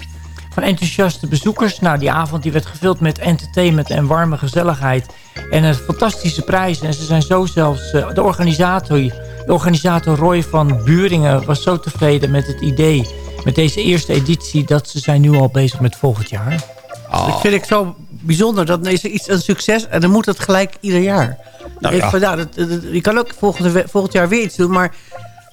van enthousiaste bezoekers. Nou, die avond die werd gevuld met entertainment en warme gezelligheid. En een fantastische prijzen. En ze zijn zo zelfs... eh, de, organisator, de organisator Roy van Buringen was zo tevreden met het idee... met deze eerste editie dat ze zijn nu al bezig met volgend jaar. Dat vind ik zo bijzonder. Dan is er iets een succes en dan moet het gelijk ieder jaar. Nou Ik ja. van, nou, dat, dat- je kan ook volgende, volgend jaar weer iets doen, maar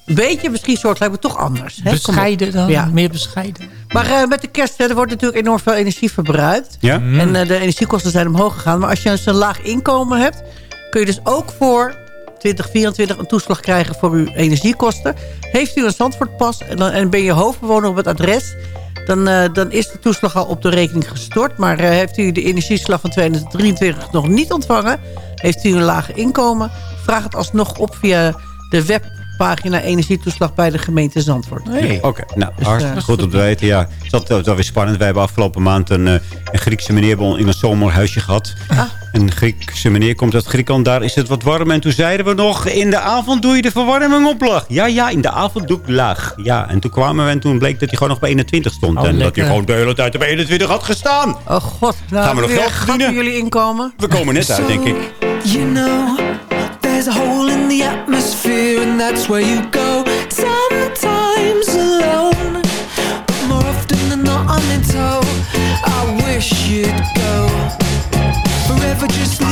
een beetje misschien soortgelijk, maar toch anders. Hè? Bescheiden dan? Ja. Meer bescheiden? Maar eh, met de kerst hè, er wordt natuurlijk enorm veel energie verbruikt. Ja? En eh, de energiekosten zijn omhoog gegaan. Maar als je dus een laag inkomen hebt... kun je dus ook voor 2024 een toeslag krijgen voor uw energiekosten. Heeft u een Zandvoortpas en, dan, en ben je hoofdbewoner op het adres... Dan, eh, dan is de toeslag al op de rekening gestort. Maar eh, heeft u de energieslag van 2023 nog niet ontvangen... heeft u een laag inkomen... vraag het alsnog op via de webpagina energietoeslag bij de gemeente Zandvoort. Oké, nou, Dus, hartstikke eh, goed om te weten. Ja, het was wel weer spannend. Wij hebben afgelopen maand een, eh, een Griekse meneer bij ons in een zomerhuisje gehad. Ah. Een Griekse meneer komt uit Griekenland. Daar is het wat warm. En toen zeiden we nog, in de avond doe je de verwarming op laag. Ja, ja, in de avond doe ik laag. Ja, en toen kwamen we en toen bleek dat hij gewoon nog bij 21 stond. Oh, en dat hij gewoon de hele tijd op 21 had gestaan. Oh god, nou, Gaan we nog geld verdienen? jullie inkomen? We komen net uit, denk ik. You know, there's a hole in the atmosphere, and that's where you go. Sometimes alone, but more often than not, I'm in tow. I wish you'd go. Forever, just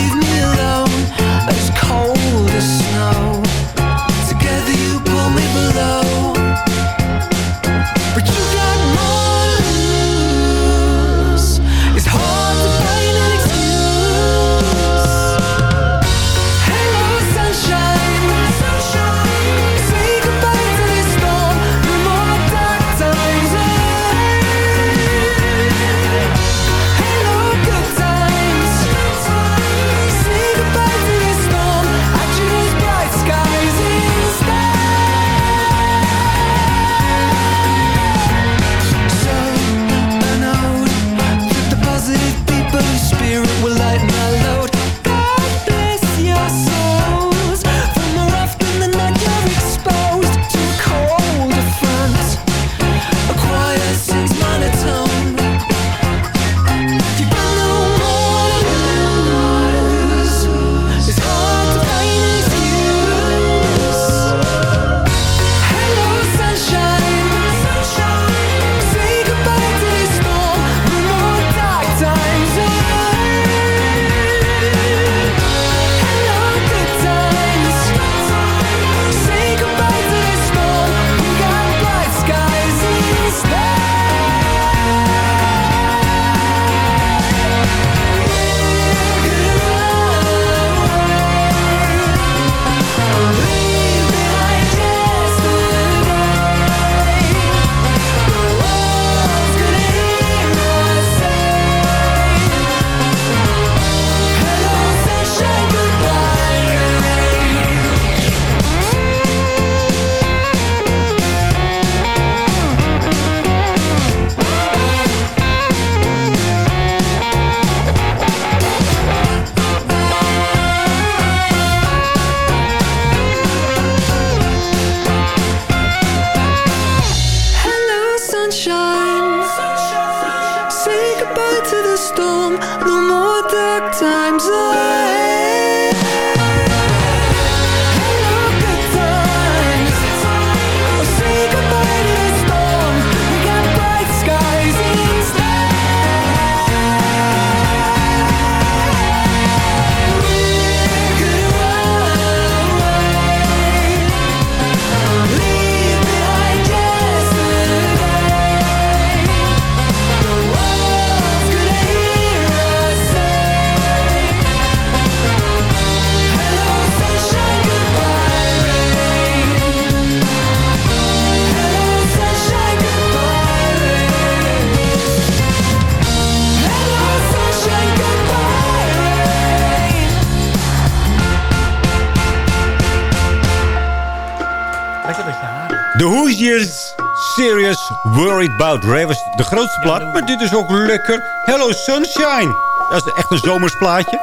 Hoosiers Serious Worried About Ray was de grootste plaat. Maar dit is ook lekker. Hello Sunshine. Dat is echt een zomersplaatje.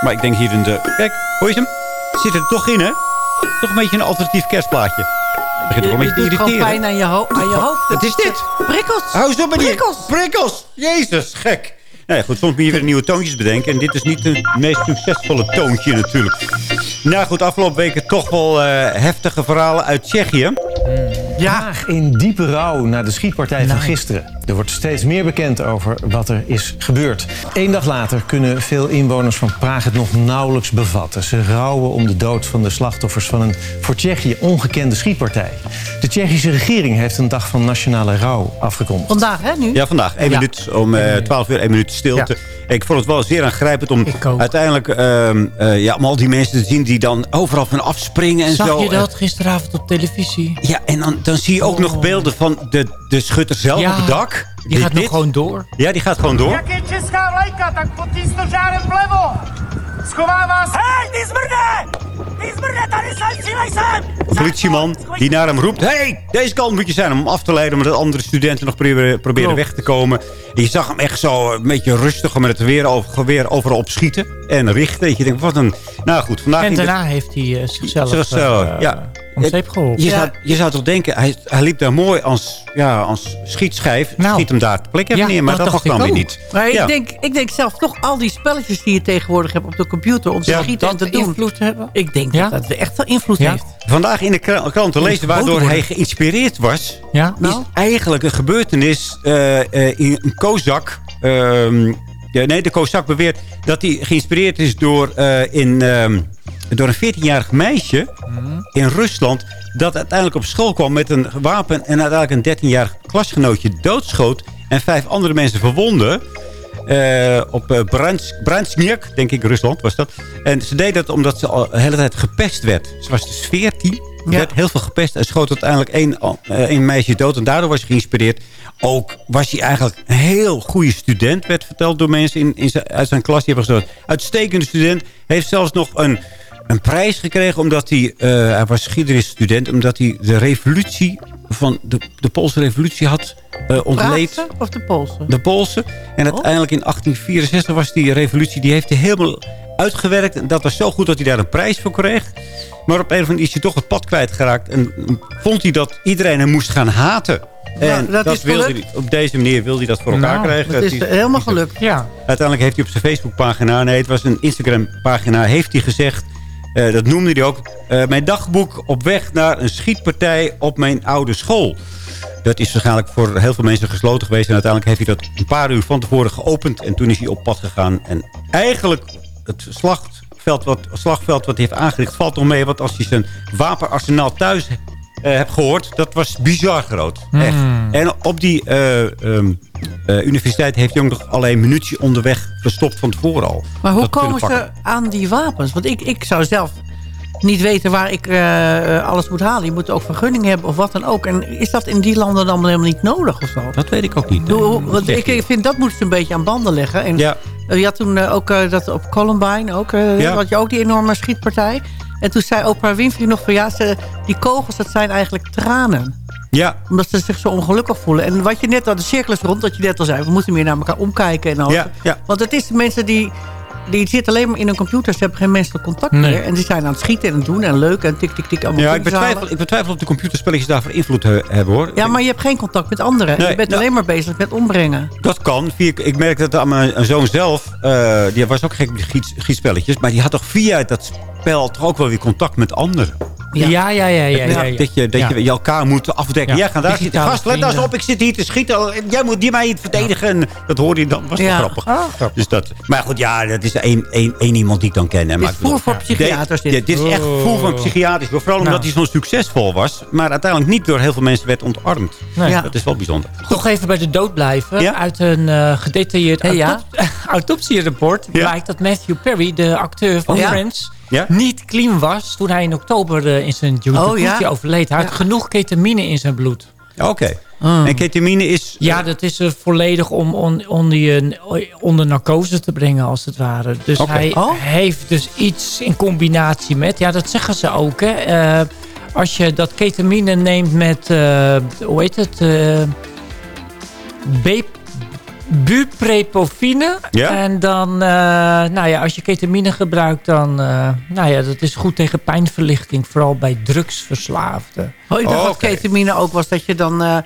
Maar ik denk hier in de... Kijk, hoor je hem? Zit er toch in, hè? Toch een beetje een alternatief kerstplaatje. Het begint toch een Je beetje te doet gewoon irriteren. pijn aan je, aan je hoofd. Wat is dit? Prikkels. Hou eens op met die Prikkels. prikkels. Jezus, gek. Nou ja, goed, soms moet je weer nieuwe toontjes bedenken. En dit is niet het meest succesvolle toontje natuurlijk. Nou goed, afgelopen weken toch wel eh, heftige verhalen uit Tsjechië. Ja. In diepe rouw na de schietpartij van gisteren. Er wordt steeds meer bekend over wat er is gebeurd. Eén dag later kunnen veel inwoners van Praag het nog nauwelijks bevatten. Ze rouwen om de dood van de slachtoffers van een voor Tsjechië ongekende schietpartij. De Tsjechische regering heeft een dag van nationale rouw afgekondigd. Vandaag, hè, nu? Ja, vandaag. 1 Ja. minuut om eh 12 uur, 1 minuut stilte. Ik vond het wel zeer aangrijpend om uiteindelijk ehm, eh, ja, om al die mensen te zien die dan overal van afspringen en Zag zo. je dat gisteravond op televisie? Ja, en dan, dan zie je ook nog beelden van de, de schutter zelf Ja, op het dak. die gaat nog gewoon door. Ja, die gaat gewoon door. Schovává se... Hej, ty zmrde! Ty zmrde, tady přívej sem! Politieman die naar hem roept... hey, deze kant moet je zijn om hem af te leiden... omdat andere studenten nog proberen, proberen weg te komen. En je zag hem echt zo een beetje rustig met het geweer, over, geweer overal op schieten. En richten. Dat je denkt, wat een... Nou goed, vandaag... En daarna heeft hij eh, zichzelf Zichzelf, eh, ja. Om zeep geholpen. Je, zou, je zou toch denken, hij, hij liep daar mooi als, ja, als schietschijf. Schiet hem daar even Ja, neer, maar dat dat, mag dan weer niet. Maar Ja. ik, denk, ik denk zelf toch al die spelletjes die je tegenwoordig hebt op de computer... om te Ja. schieten en Dat te doen. invloed hebben? Ik denk Ja? dat dat echt wel invloed Ja. heeft. Vandaag in de kra- krant te lezen waardoor hij geïnspireerd was... Ja? is eigenlijk een gebeurtenis eh, eh, in een Kozak. ehm, ja, nee, de Kozak beweert dat hij geïnspireerd is door, eh, in, ehm, door een 14-jarig meisje in Rusland... dat uiteindelijk op school kwam met een wapen... en uiteindelijk een 13-jarig klasgenootje doodschoot... en vijf andere mensen verwonden... Eh, op uh, denk ik, Rusland was dat. En ze deed dat omdat ze al de hele tijd gepest werd. Ze was dus 14, werd heel veel gepest en schoot uiteindelijk één, eh, één meisje dood. En daardoor was hij geïnspireerd. Ook was hij eigenlijk een heel goede student, werd verteld door mensen in, in zijn, uit zijn klas. Die hebben gezegd, uitstekende student. Heeft zelfs nog een, een prijs gekregen omdat hij, eh, hij was geschiedenisstudent, omdat hij de revolutie van de, de Poolse revolutie had eh ontleed. Praagse of de Poolse? De Poolse. En uiteindelijk in 1864 was die revolutie, die heeft hij helemaal uitgewerkt. En dat was zo goed dat hij daar een prijs voor kreeg. Maar op een of andere manier is hij toch het pad kwijtgeraakt. En vond hij dat iedereen hem moest gaan haten. En dat wilde hij, op deze manier wilde hij dat voor elkaar Nou, krijgen. dat is hij- helemaal gelukt. Ja. Uiteindelijk heeft hij op zijn Facebookpagina... nee, het was een Instagram-pagina... heeft hij gezegd... eh, dat noemde hij ook... eh, mijn dagboek op weg naar een schietpartij op mijn oude school. Dat is waarschijnlijk voor heel veel mensen gesloten geweest. En uiteindelijk heeft hij dat een paar uur van tevoren geopend. En toen is hij op pad gegaan. En eigenlijk het slagveld wat, slagveld wat hij heeft aangericht valt nog mee. Want als je zijn wapenarsenaal thuis eh, hebt gehoord... dat was bizar groot. Echt. En op die eh, eh, universiteit heeft ook nog alleen munitie onderweg verstopt van tevoren al. Maar hoe komen ze aan die wapens? Want ik, ik zou zelf niet weten waar ik eh, alles moet halen. Je moet ook vergunning hebben of wat dan ook. En is dat in die landen dan helemaal niet nodig of zo? Dat weet ik ook niet. Doe- want zegt ik, vind dat moeten ze een beetje aan banden leggen. En Ja. eh, je had toen eh, ook eh, dat op Columbine, ook, eh, Ja. had je ook die enorme schietpartij. En toen zei Oprah Winfrey nog van ja, ze, die kogels dat zijn eigenlijk tranen. Ja, Omdat ze zich zo ongelukkig voelen. En wat je net al, de cirkel is rond, dat je net al zei. We moeten meer naar elkaar omkijken. En al. Ja, ja. Want het is de mensen die... Die zitten alleen maar in een computer. Ze hebben geen menselijk contact Nee. meer. En die zijn aan het schieten en het doen. En leuk en tik, tik, tik. Allemaal ja ik, betwijfel, ik betwijfel of de computerspelletjes daarvoor invloed he- hebben hoor. Ja, maar je hebt geen contact met anderen. Nee, je bent nou- alleen maar bezig met ombrengen. Dat kan. Via, ik merk dat aan mijn zoon zelf, eh, die was ook gek met giet- gietspelletjes. Maar die had toch via dat spel toch ook wel weer contact met anderen. Ja, ja, ja. ja, ja, Dat- ja, ja. Dat, je, dat je je elkaar moet afdekken. Ja, Jij gaat daar zitten. Gast, let nou eens op. Ik zit hier te schieten. Jij moet die mij verdedigen. En Dat hoorde je dan. Was toch grappig. Ah. Dus dat, maar goed, ja, dat is één, één, één iemand die ik dan ken. hè. Maar is voer voor psychiaters, dit. Dit is echt voer van Oh. psychiaters. Maar Vooral omdat Nou. hij zo succesvol was. Maar uiteindelijk niet door heel veel mensen werd ontarmd. Nee. Dat is wel bijzonder. Toch even bij de dood blijven. Ja? Uit een eh, gedetailleerd autopsierapport blijkt dat Matthew Perry, de acteur van Oh? Friends, Ja? niet clean was toen hij in oktober eh, in zijn jacuzzi Oh, ja? overleed. Hij had genoeg ketamine in zijn bloed. Oké. Ah. En ketamine is... Ja, dat is eh, volledig om on- onder, narcose te brengen, als het ware. Dus hij Oh. heeft dus iets in combinatie met... Ja, dat zeggen ze ook, hè. eh, Als je dat ketamine neemt met, eh, hoe heet het, eh Be- buprepofine. Ja? En dan, eh, nou ja, als je ketamine gebruikt, dan, eh, nou ja, dat is goed tegen pijnverlichting. Vooral bij drugsverslaafden. Oh, ik dacht dat ketamine ook was dat je dan... eh,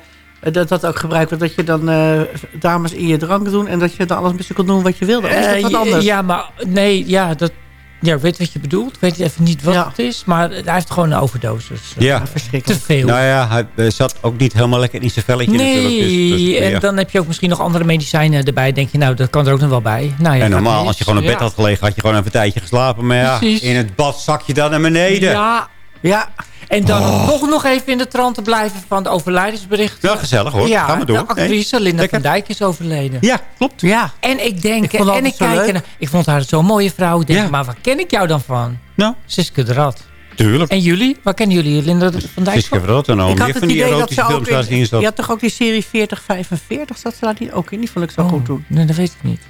dat dat ook gebruikt wordt, dat je dan eh, dames in je drank doen... en dat je dan alles met ze kon doen wat je wilde. Of is dat wat ja, anders? Ja, maar nee, ja, dat... Ja, ik weet wat je bedoelt. Ik weet even niet wat het is. Maar hij heeft gewoon een overdosis. Ja. Te veel. Nou ja, hij eh, zat ook niet helemaal lekker in zijn velletje natuurlijk. Nee, Dus, dus, en ja. dan heb je ook misschien nog andere medicijnen erbij. Denk je, nou, dat kan er ook nog wel bij. Nou, ja, en normaal, als je gewoon op bed Ja. had gelegen, had je gewoon even een tijdje geslapen. Maar ja, Precies. in het bad zak je dan naar beneden. Ja, ja. En dan Oh. toch nog even in de trant te blijven van het overlijdensbericht. Ja, gezellig hoor. Ja, Ga maar door. de actrice Linda van Dijk is overleden. Ja, klopt. Ja. En ik denk, Ik vond haar en ik kijk, en ik vond haar zo'n mooie vrouw. Ik denk, maar waar ken ik jou dan van? Nou. Siske de Rad. Tuurlijk. En jullie? Waar kennen jullie Linda van Dijk Siske van? Verrot en ik meer had het van die idee dat erotische ze ook films waar ze in. Je had toch ook die serie 4045, zat ze daar niet ook in? Die vond ik zo goed toen. Nee, dat weet ik niet.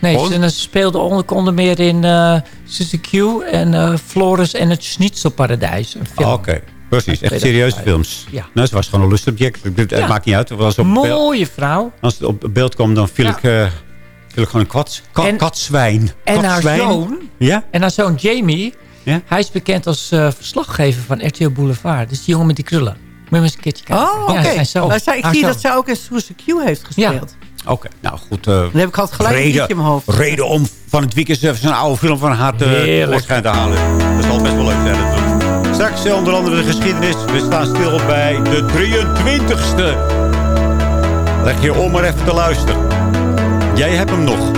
Nee, ze, ze speelde onder, onder meer in uh, Suzy Q en uh, Floris en het Schnitzelparadijs. Een film. Ah, Oké, precies. Echt serieuze films. Ja. Nou, ze was gewoon een lustobject. Het Ja. maakt niet uit. Was op beeld- Mooie vrouw. als het op beeld kwam, dan viel, Ja. ik, eh, viel ik gewoon een kwats, ka- En- katzwijn. En haar zoon, Ja? en haar zoon Jamie, Ja? hij is bekend als uh, verslaggever van RTL Boulevard. Dus die jongen met die krullen. Moet je eens een keertje kijken. Oh, Ja, oké. Maar zij- ik Haar zie zoon. dat zij ook in Suzy Q heeft gespeeld. Oké, nou goed. eh, Dan heb ik altijd gelijk een liedje in mijn hoofd. Reden om van het weekend even zo'n oude film van haar te voorschijn te halen. Dat zal best wel leuk zijn natuurlijk. Straks eh, onder andere de geschiedenis. We staan stil bij de 23ste. Leg je om maar even te luisteren. Jij hebt hem nog.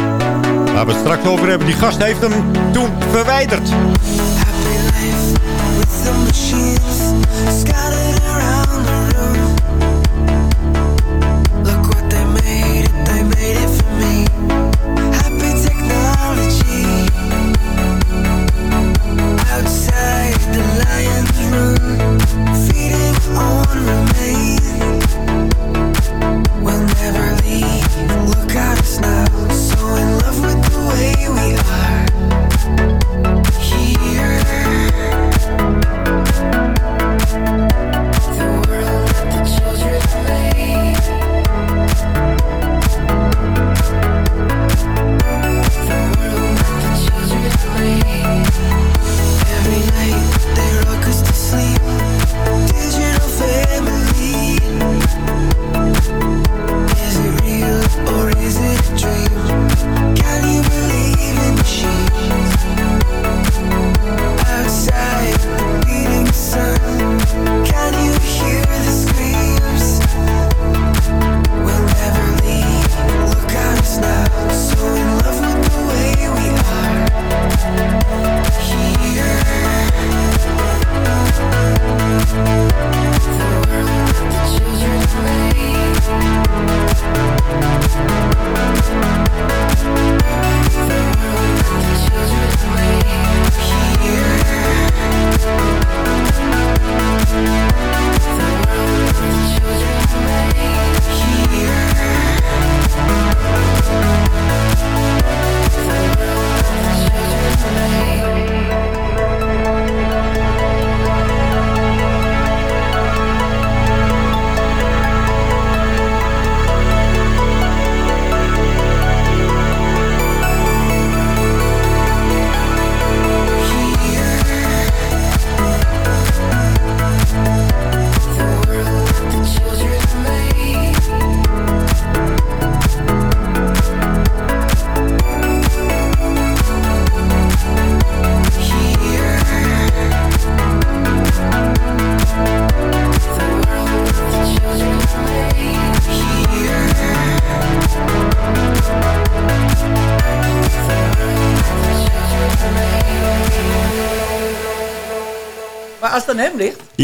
Waar we het straks over hebben. Die gast heeft hem toen verwijderd. with the machines scattered around remain.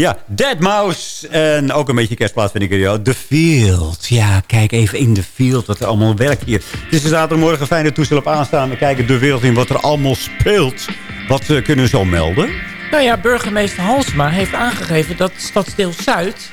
Ja, Dead Mouse. En ook een beetje kerstplaats vind ik er. ja. The Field. Ja, kijk even in The Field. Wat er allemaal werkt hier. Het is zaterdagmorgen fijne toestel op aanstaan. We kijken de wereld in wat er allemaal speelt. Wat eh, kunnen we zo melden? Nou ja, burgemeester Halsma heeft aangegeven dat Stadsdeel Zuid...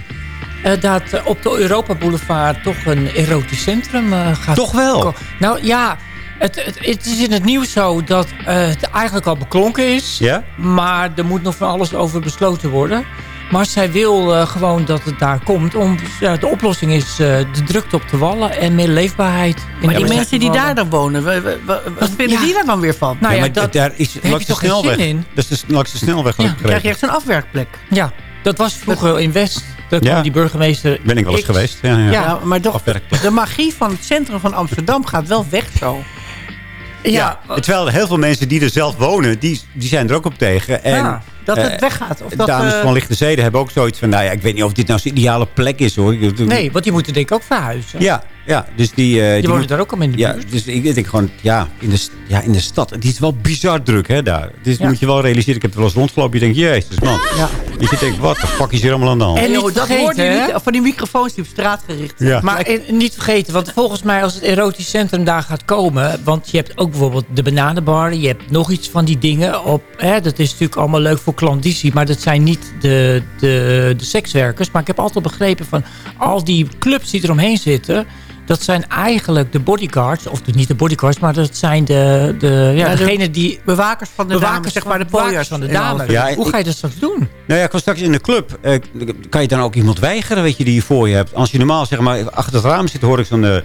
eh, dat op de Europa Boulevard toch een erotisch centrum eh, gaat... Toch wel? Nou ja, het, het, het is in het nieuws zo dat eh, het eigenlijk al beklonken is. Ja? Maar er moet nog van alles over besloten worden. Maar zij wil eh, gewoon dat het daar komt. Om, ja, de oplossing is eh, de drukte op de wallen en meer leefbaarheid. in Maar die mensen die daar dan wonen, wa- wa- wa- wat vinden die daar dan weer van? Nou ja, ja, maar dat- daar is heb langs je de toch geen snelweg. zin in? Dat is de- langs de snelweg. Ja, krijg je echt zo'n afwerkplek. Ja, dat was vroeger in West. Daar Ja. kwam die burgemeester... Ben ik wel eens X. geweest. Ja, ja. Ja, maar toch, Afwerkplek. de magie van het centrum van Amsterdam gaat wel weg zo. Ja, Terwijl heel veel mensen die er zelf wonen, die, die zijn er ook op tegen. En, Ja, dat het eh, weggaat. Of dat, dames eh, van Lichte Zeden hebben ook zoiets van... nou ja, ik weet niet of dit nou zijn ideale plek is, hoor. Nee, want die moeten denk ik ook verhuizen. Ja, ja dus die... eh, die, die wonen moet- daar ook al in de ja, buurt. dus ik denk gewoon, ja, in de, ja, in de stad. Het is wel bizar druk, hè, daar. Dus Ja. moet je wel realiseren. Ik heb er wel eens rondgelopen. Je denkt, jezus, man. Ja. Je denkt, wat de fuck is hier allemaal aan de hand? En niet dat vergeten, hoorde je hè? niet van die microfoons die op straat gericht zijn. Ja. Maar en niet vergeten, want volgens mij als het erotisch centrum daar gaat komen... want je hebt ook bijvoorbeeld de bananenbar... je hebt nog iets van die dingen op... Hè, dat is natuurlijk allemaal leuk voor klandizie... maar dat zijn niet de, de, de sekswerkers. Maar ik heb altijd begrepen van al die clubs die eromheen zitten... dat zijn eigenlijk de bodyguards, of niet de bodyguards... maar dat zijn de, de, ja, Ja, de degene die... Bewakers van de bewakers dames, zeg maar de pooiers van de dames. Ja, Hoe ik- ga je dat straks doen? Nou ja, ik was straks in de club. Eh, kan je dan ook iemand weigeren, weet je, die je voor je hebt? Als je normaal, zeg maar, achter het raam zit, hoor ik zo'n... eh,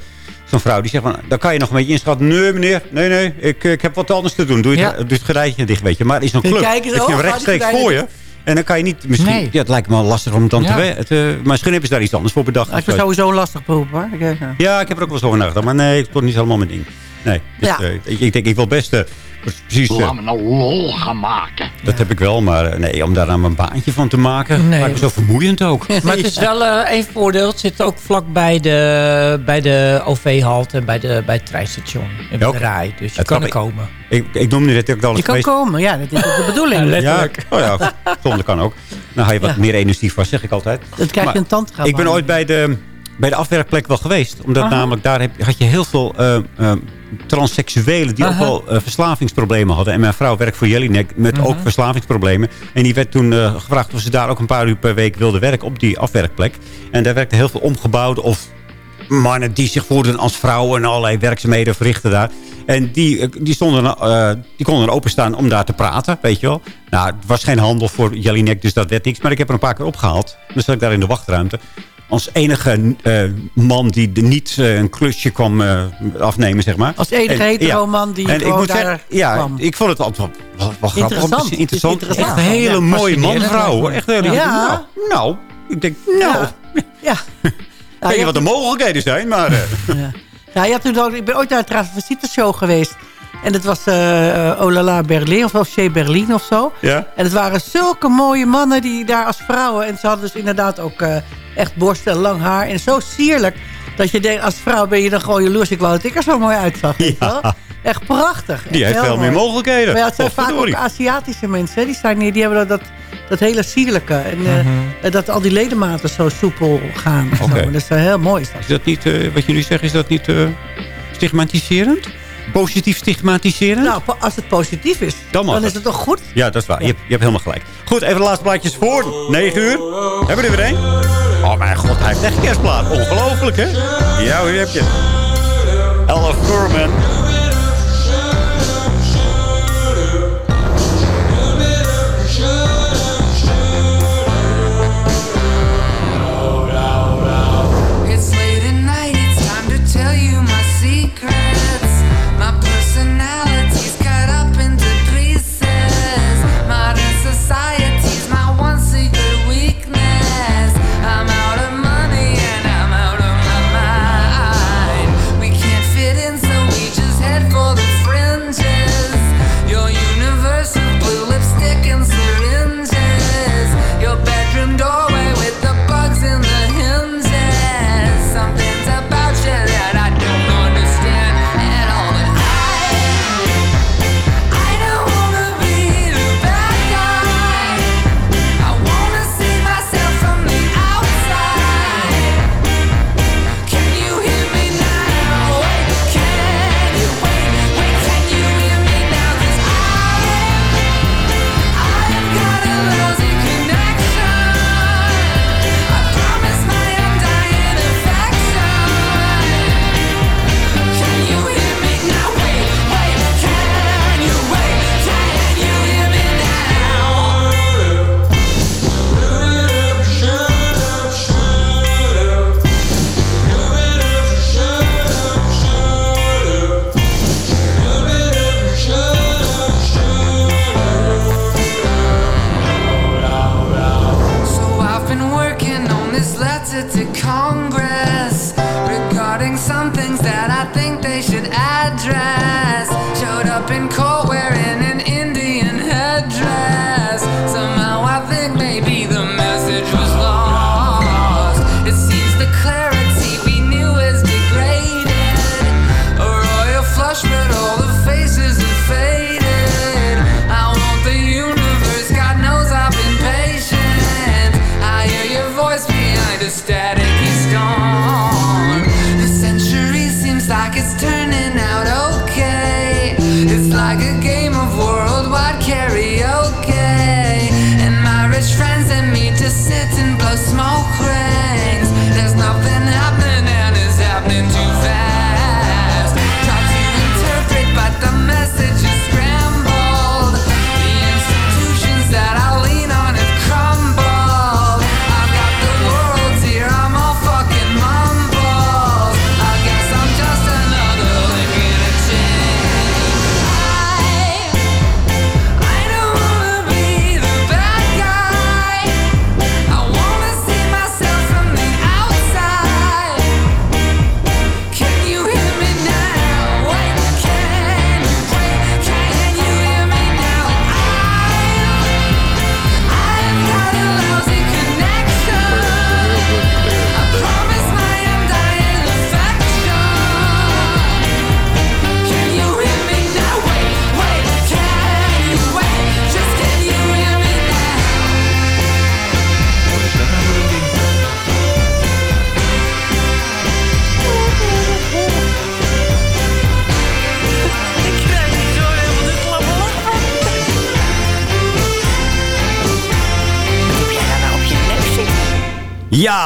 Zo'n vrouw die zegt van, dan kan je nog een beetje inschatten. Nee meneer, nee nee, ik, ik heb wat anders te doen. Doe je het, doe het gordijntje dicht, weet je. Maar in zo'n Kijk club eens, heb je hem rechtstreeks voor je. En dan kan je niet, misschien, Nee. ja, het lijkt me wel lastig om het dan Ja. te, te... Maar misschien hebben ze daar iets anders voor bedacht. Of is zo. sowieso een lastig beroep hoor. Ik, eh, Ja, ik heb er ook wel eens over nagedacht. Maar nee, het wordt niet helemaal mijn ding. Nee, dus, Ja. eh, ik, ik denk, ik wil best... eh, precies, Laat me nou lol gaan maken. dat heb ik wel, maar nee, om daar dan een baantje van te maken... Nee. lijkt me zo vermoeiend ook. Maar het is wel eh één voordeel. Het zit ook vlak bij de, bij de OV-halte en bij, de, bij het treinstation. In Ja, de rij. Dus je Het kan kan- er komen. Ik, ik noemde net ook al eens je kan geweest. komen, ja, dat is ook de bedoeling. Ja, let- Ja, Letterlijk. oh ja, soms kan ook. Dan ga je wat Ja. meer energie vast, zeg ik altijd. Dat krijg je Maar een tandgrap Ik ben ooit bij de, bij de afwerkplek wel geweest. Omdat Aha. namelijk daar heb, had je heel veel eh, eh, transseksuelen die ook wel eh, verslavingsproblemen hadden. En mijn vrouw werkt voor Jellinek met ook verslavingsproblemen. En die werd toen eh, gevraagd of ze daar ook een paar uur per week wilde werken op die afwerkplek. En daar werkten heel veel omgebouwde of mannen die zich voerden als vrouwen en allerlei werkzaamheden verrichten daar. En die, eh, die, stonden, die konden er openstaan om daar te praten, weet je wel. Nou, het was geen handel voor Jellinek, dus dat werd niks. Maar ik heb er een paar keer opgehaald. Dan zat ik daar in de wachtruimte. Als enige eh, man die de niet eh, een klusje kwam eh, afnemen, zeg maar. Als enige En- hetero ja. man die En ik moet daar zeggen, ja, kwam. ik vond het altijd wel, wel, grappig. Interessant. interessant. Het is interessant. Echt een hele Ja, mooie man-vrouw. hoor. Echt een hele Ja. nou, nou, ik denk, nou, Ja. Ja. ik weet je niet wat de mogelijkheden zijn, maar... eh, Ja. Ja, je hebt toen ook, ik ben ooit naar een transvestitenshow geweest. En dat was Olala Berlin of, of Chez Berlin of zo. ja. En het waren zulke mooie mannen die daar als vrouwen... en ze hadden dus inderdaad ook eh, echt borsten en lang haar. En zo sierlijk dat je denkt, als vrouw ben je dan gewoon jaloers. Ik wou dat ik er zo mooi uitzag. Ja. Echt prachtig. Die Echt heeft veel meer mogelijkheden. Maar ja, het zijn vaak ook. Aziatische mensen. hè. Die, zijn, die hebben dat, dat, dat hele sierlijke. En eh, Mhm. dat al die ledematen zo soepel gaan. en zo. Dat is heel mooi. Is dat. Is dat niet, eh, wat jullie zeggen, is dat niet eh, stigmatiserend? Positief stigmatiserend? Nou, als het positief is, Dan is het. toch goed? ja, dat is waar. Je, hebt, je hebt helemaal gelijk. Goed, even de laatste plaatjes voor 9 uur. Hebben we er weer een? Oh mijn god, hij heeft echt een kerstplaat. Ongelooflijk, hè? Ja, hier heb je. Ella Furman. It's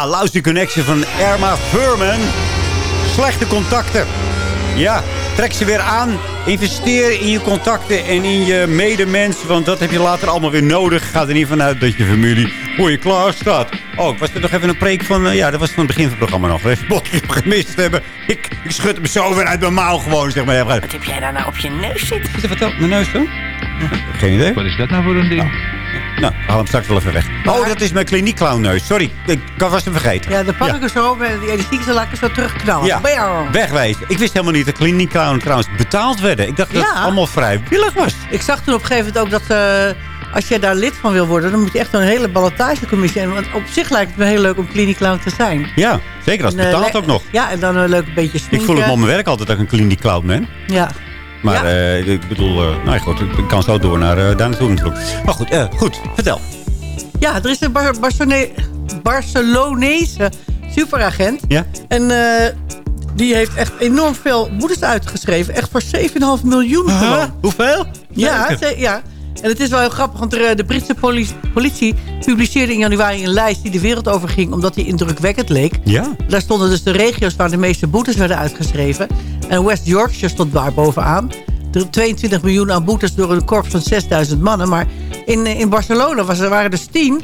Ja, Lousy Connection van Irma Furman. Slechte contacten. Ja, trek ze weer aan. Investeer in je contacten en in je medemens. Want dat heb je later allemaal weer nodig. Ga er niet vanuit dat je familie voor je klaar staat. Oh, was er nog even een preek van... eh, ja, dat was van het begin van het programma nog. Even wat ik gemist hebben. Ik, ik schud hem zo weer uit mijn mouw gewoon, zeg maar. Wat heb jij daar nou op je neus zitten? Is dat wat mijn neus dan? Geen idee. Wat is dat nou voor een ding? Nou, halen hem straks wel even weg. Oh, dat is mijn kliniekclownneus. Sorry, ik was hem vergeten. Ja, dan pak ik zo en die elastiek zal ik er zo terugknallen. Ja, wegwijzen. Ik wist helemaal niet dat kliniekclown trouwens betaald werden. Ik dacht dat het allemaal vrijwillig was. Ik zag toen op een gegeven moment ook dat... eh, als je daar lid van wil worden, dan moet je echt een hele ballotagecommissie. En want op zich lijkt het me heel leuk om kliniekclown te zijn. Ja, zeker als het En, eh, betaald le- ook nog. Ja, en dan een leuk beetje sminken. Ik voel het op mijn werk altijd dat ik een kliniekclown ben. Ja. Maar eh, ik bedoel, eh, nou ja, goed, ik kan zo door naar eh, daar naartoe natuurlijk. Maar goed, goed, vertel. Ja, er is een Bar Barcelone Barcelonese superagent. Ja? En die heeft echt enorm veel boetes uitgeschreven. Echt voor 7,5 miljoen. Hoeveel? Ja, ze- ja. En het is wel heel grappig, want de Britse poli- politie publiceerde in januari een lijst die de wereld overging, omdat die indrukwekkend leek. Ja. Daar stonden dus de regio's waar de meeste boetes werden uitgeschreven. En West Yorkshire stond daar bovenaan. Er 22 miljoen aan boetes door een korps van 6000 mannen. Maar in, eh, in Barcelona was, er waren dus 10.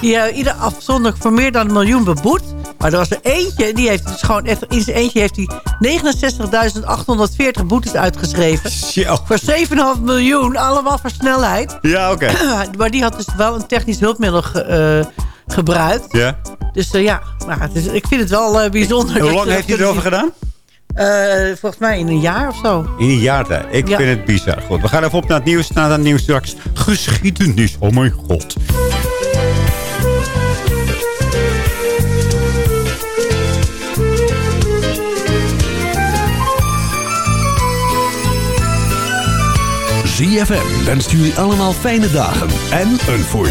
Die uh, ieder afzonderlijk voor meer dan een miljoen beboet. Maar er was er eentje, die heeft dus gewoon echt, in zijn eentje heeft hij 69.840 boetes uitgeschreven. Voor 7,5 miljoen, allemaal voor snelheid. Ja, oké. maar die had dus wel een technisch hulpmiddel ge- eh, gebruikt. Ja. Dus eh, ja, maar het is, ik vind het wel eh, bijzonder. Hoe lang heeft hij erover gedaan? Eh, volgens mij in een jaar of zo. In een jaar tijd. Ik Ja. vind het bizar. Goed, we gaan even op naar het nieuws. Na het nieuws straks geschiedenis. Oh mijn god. ZFM wenst jullie allemaal fijne dagen en een voorzitter.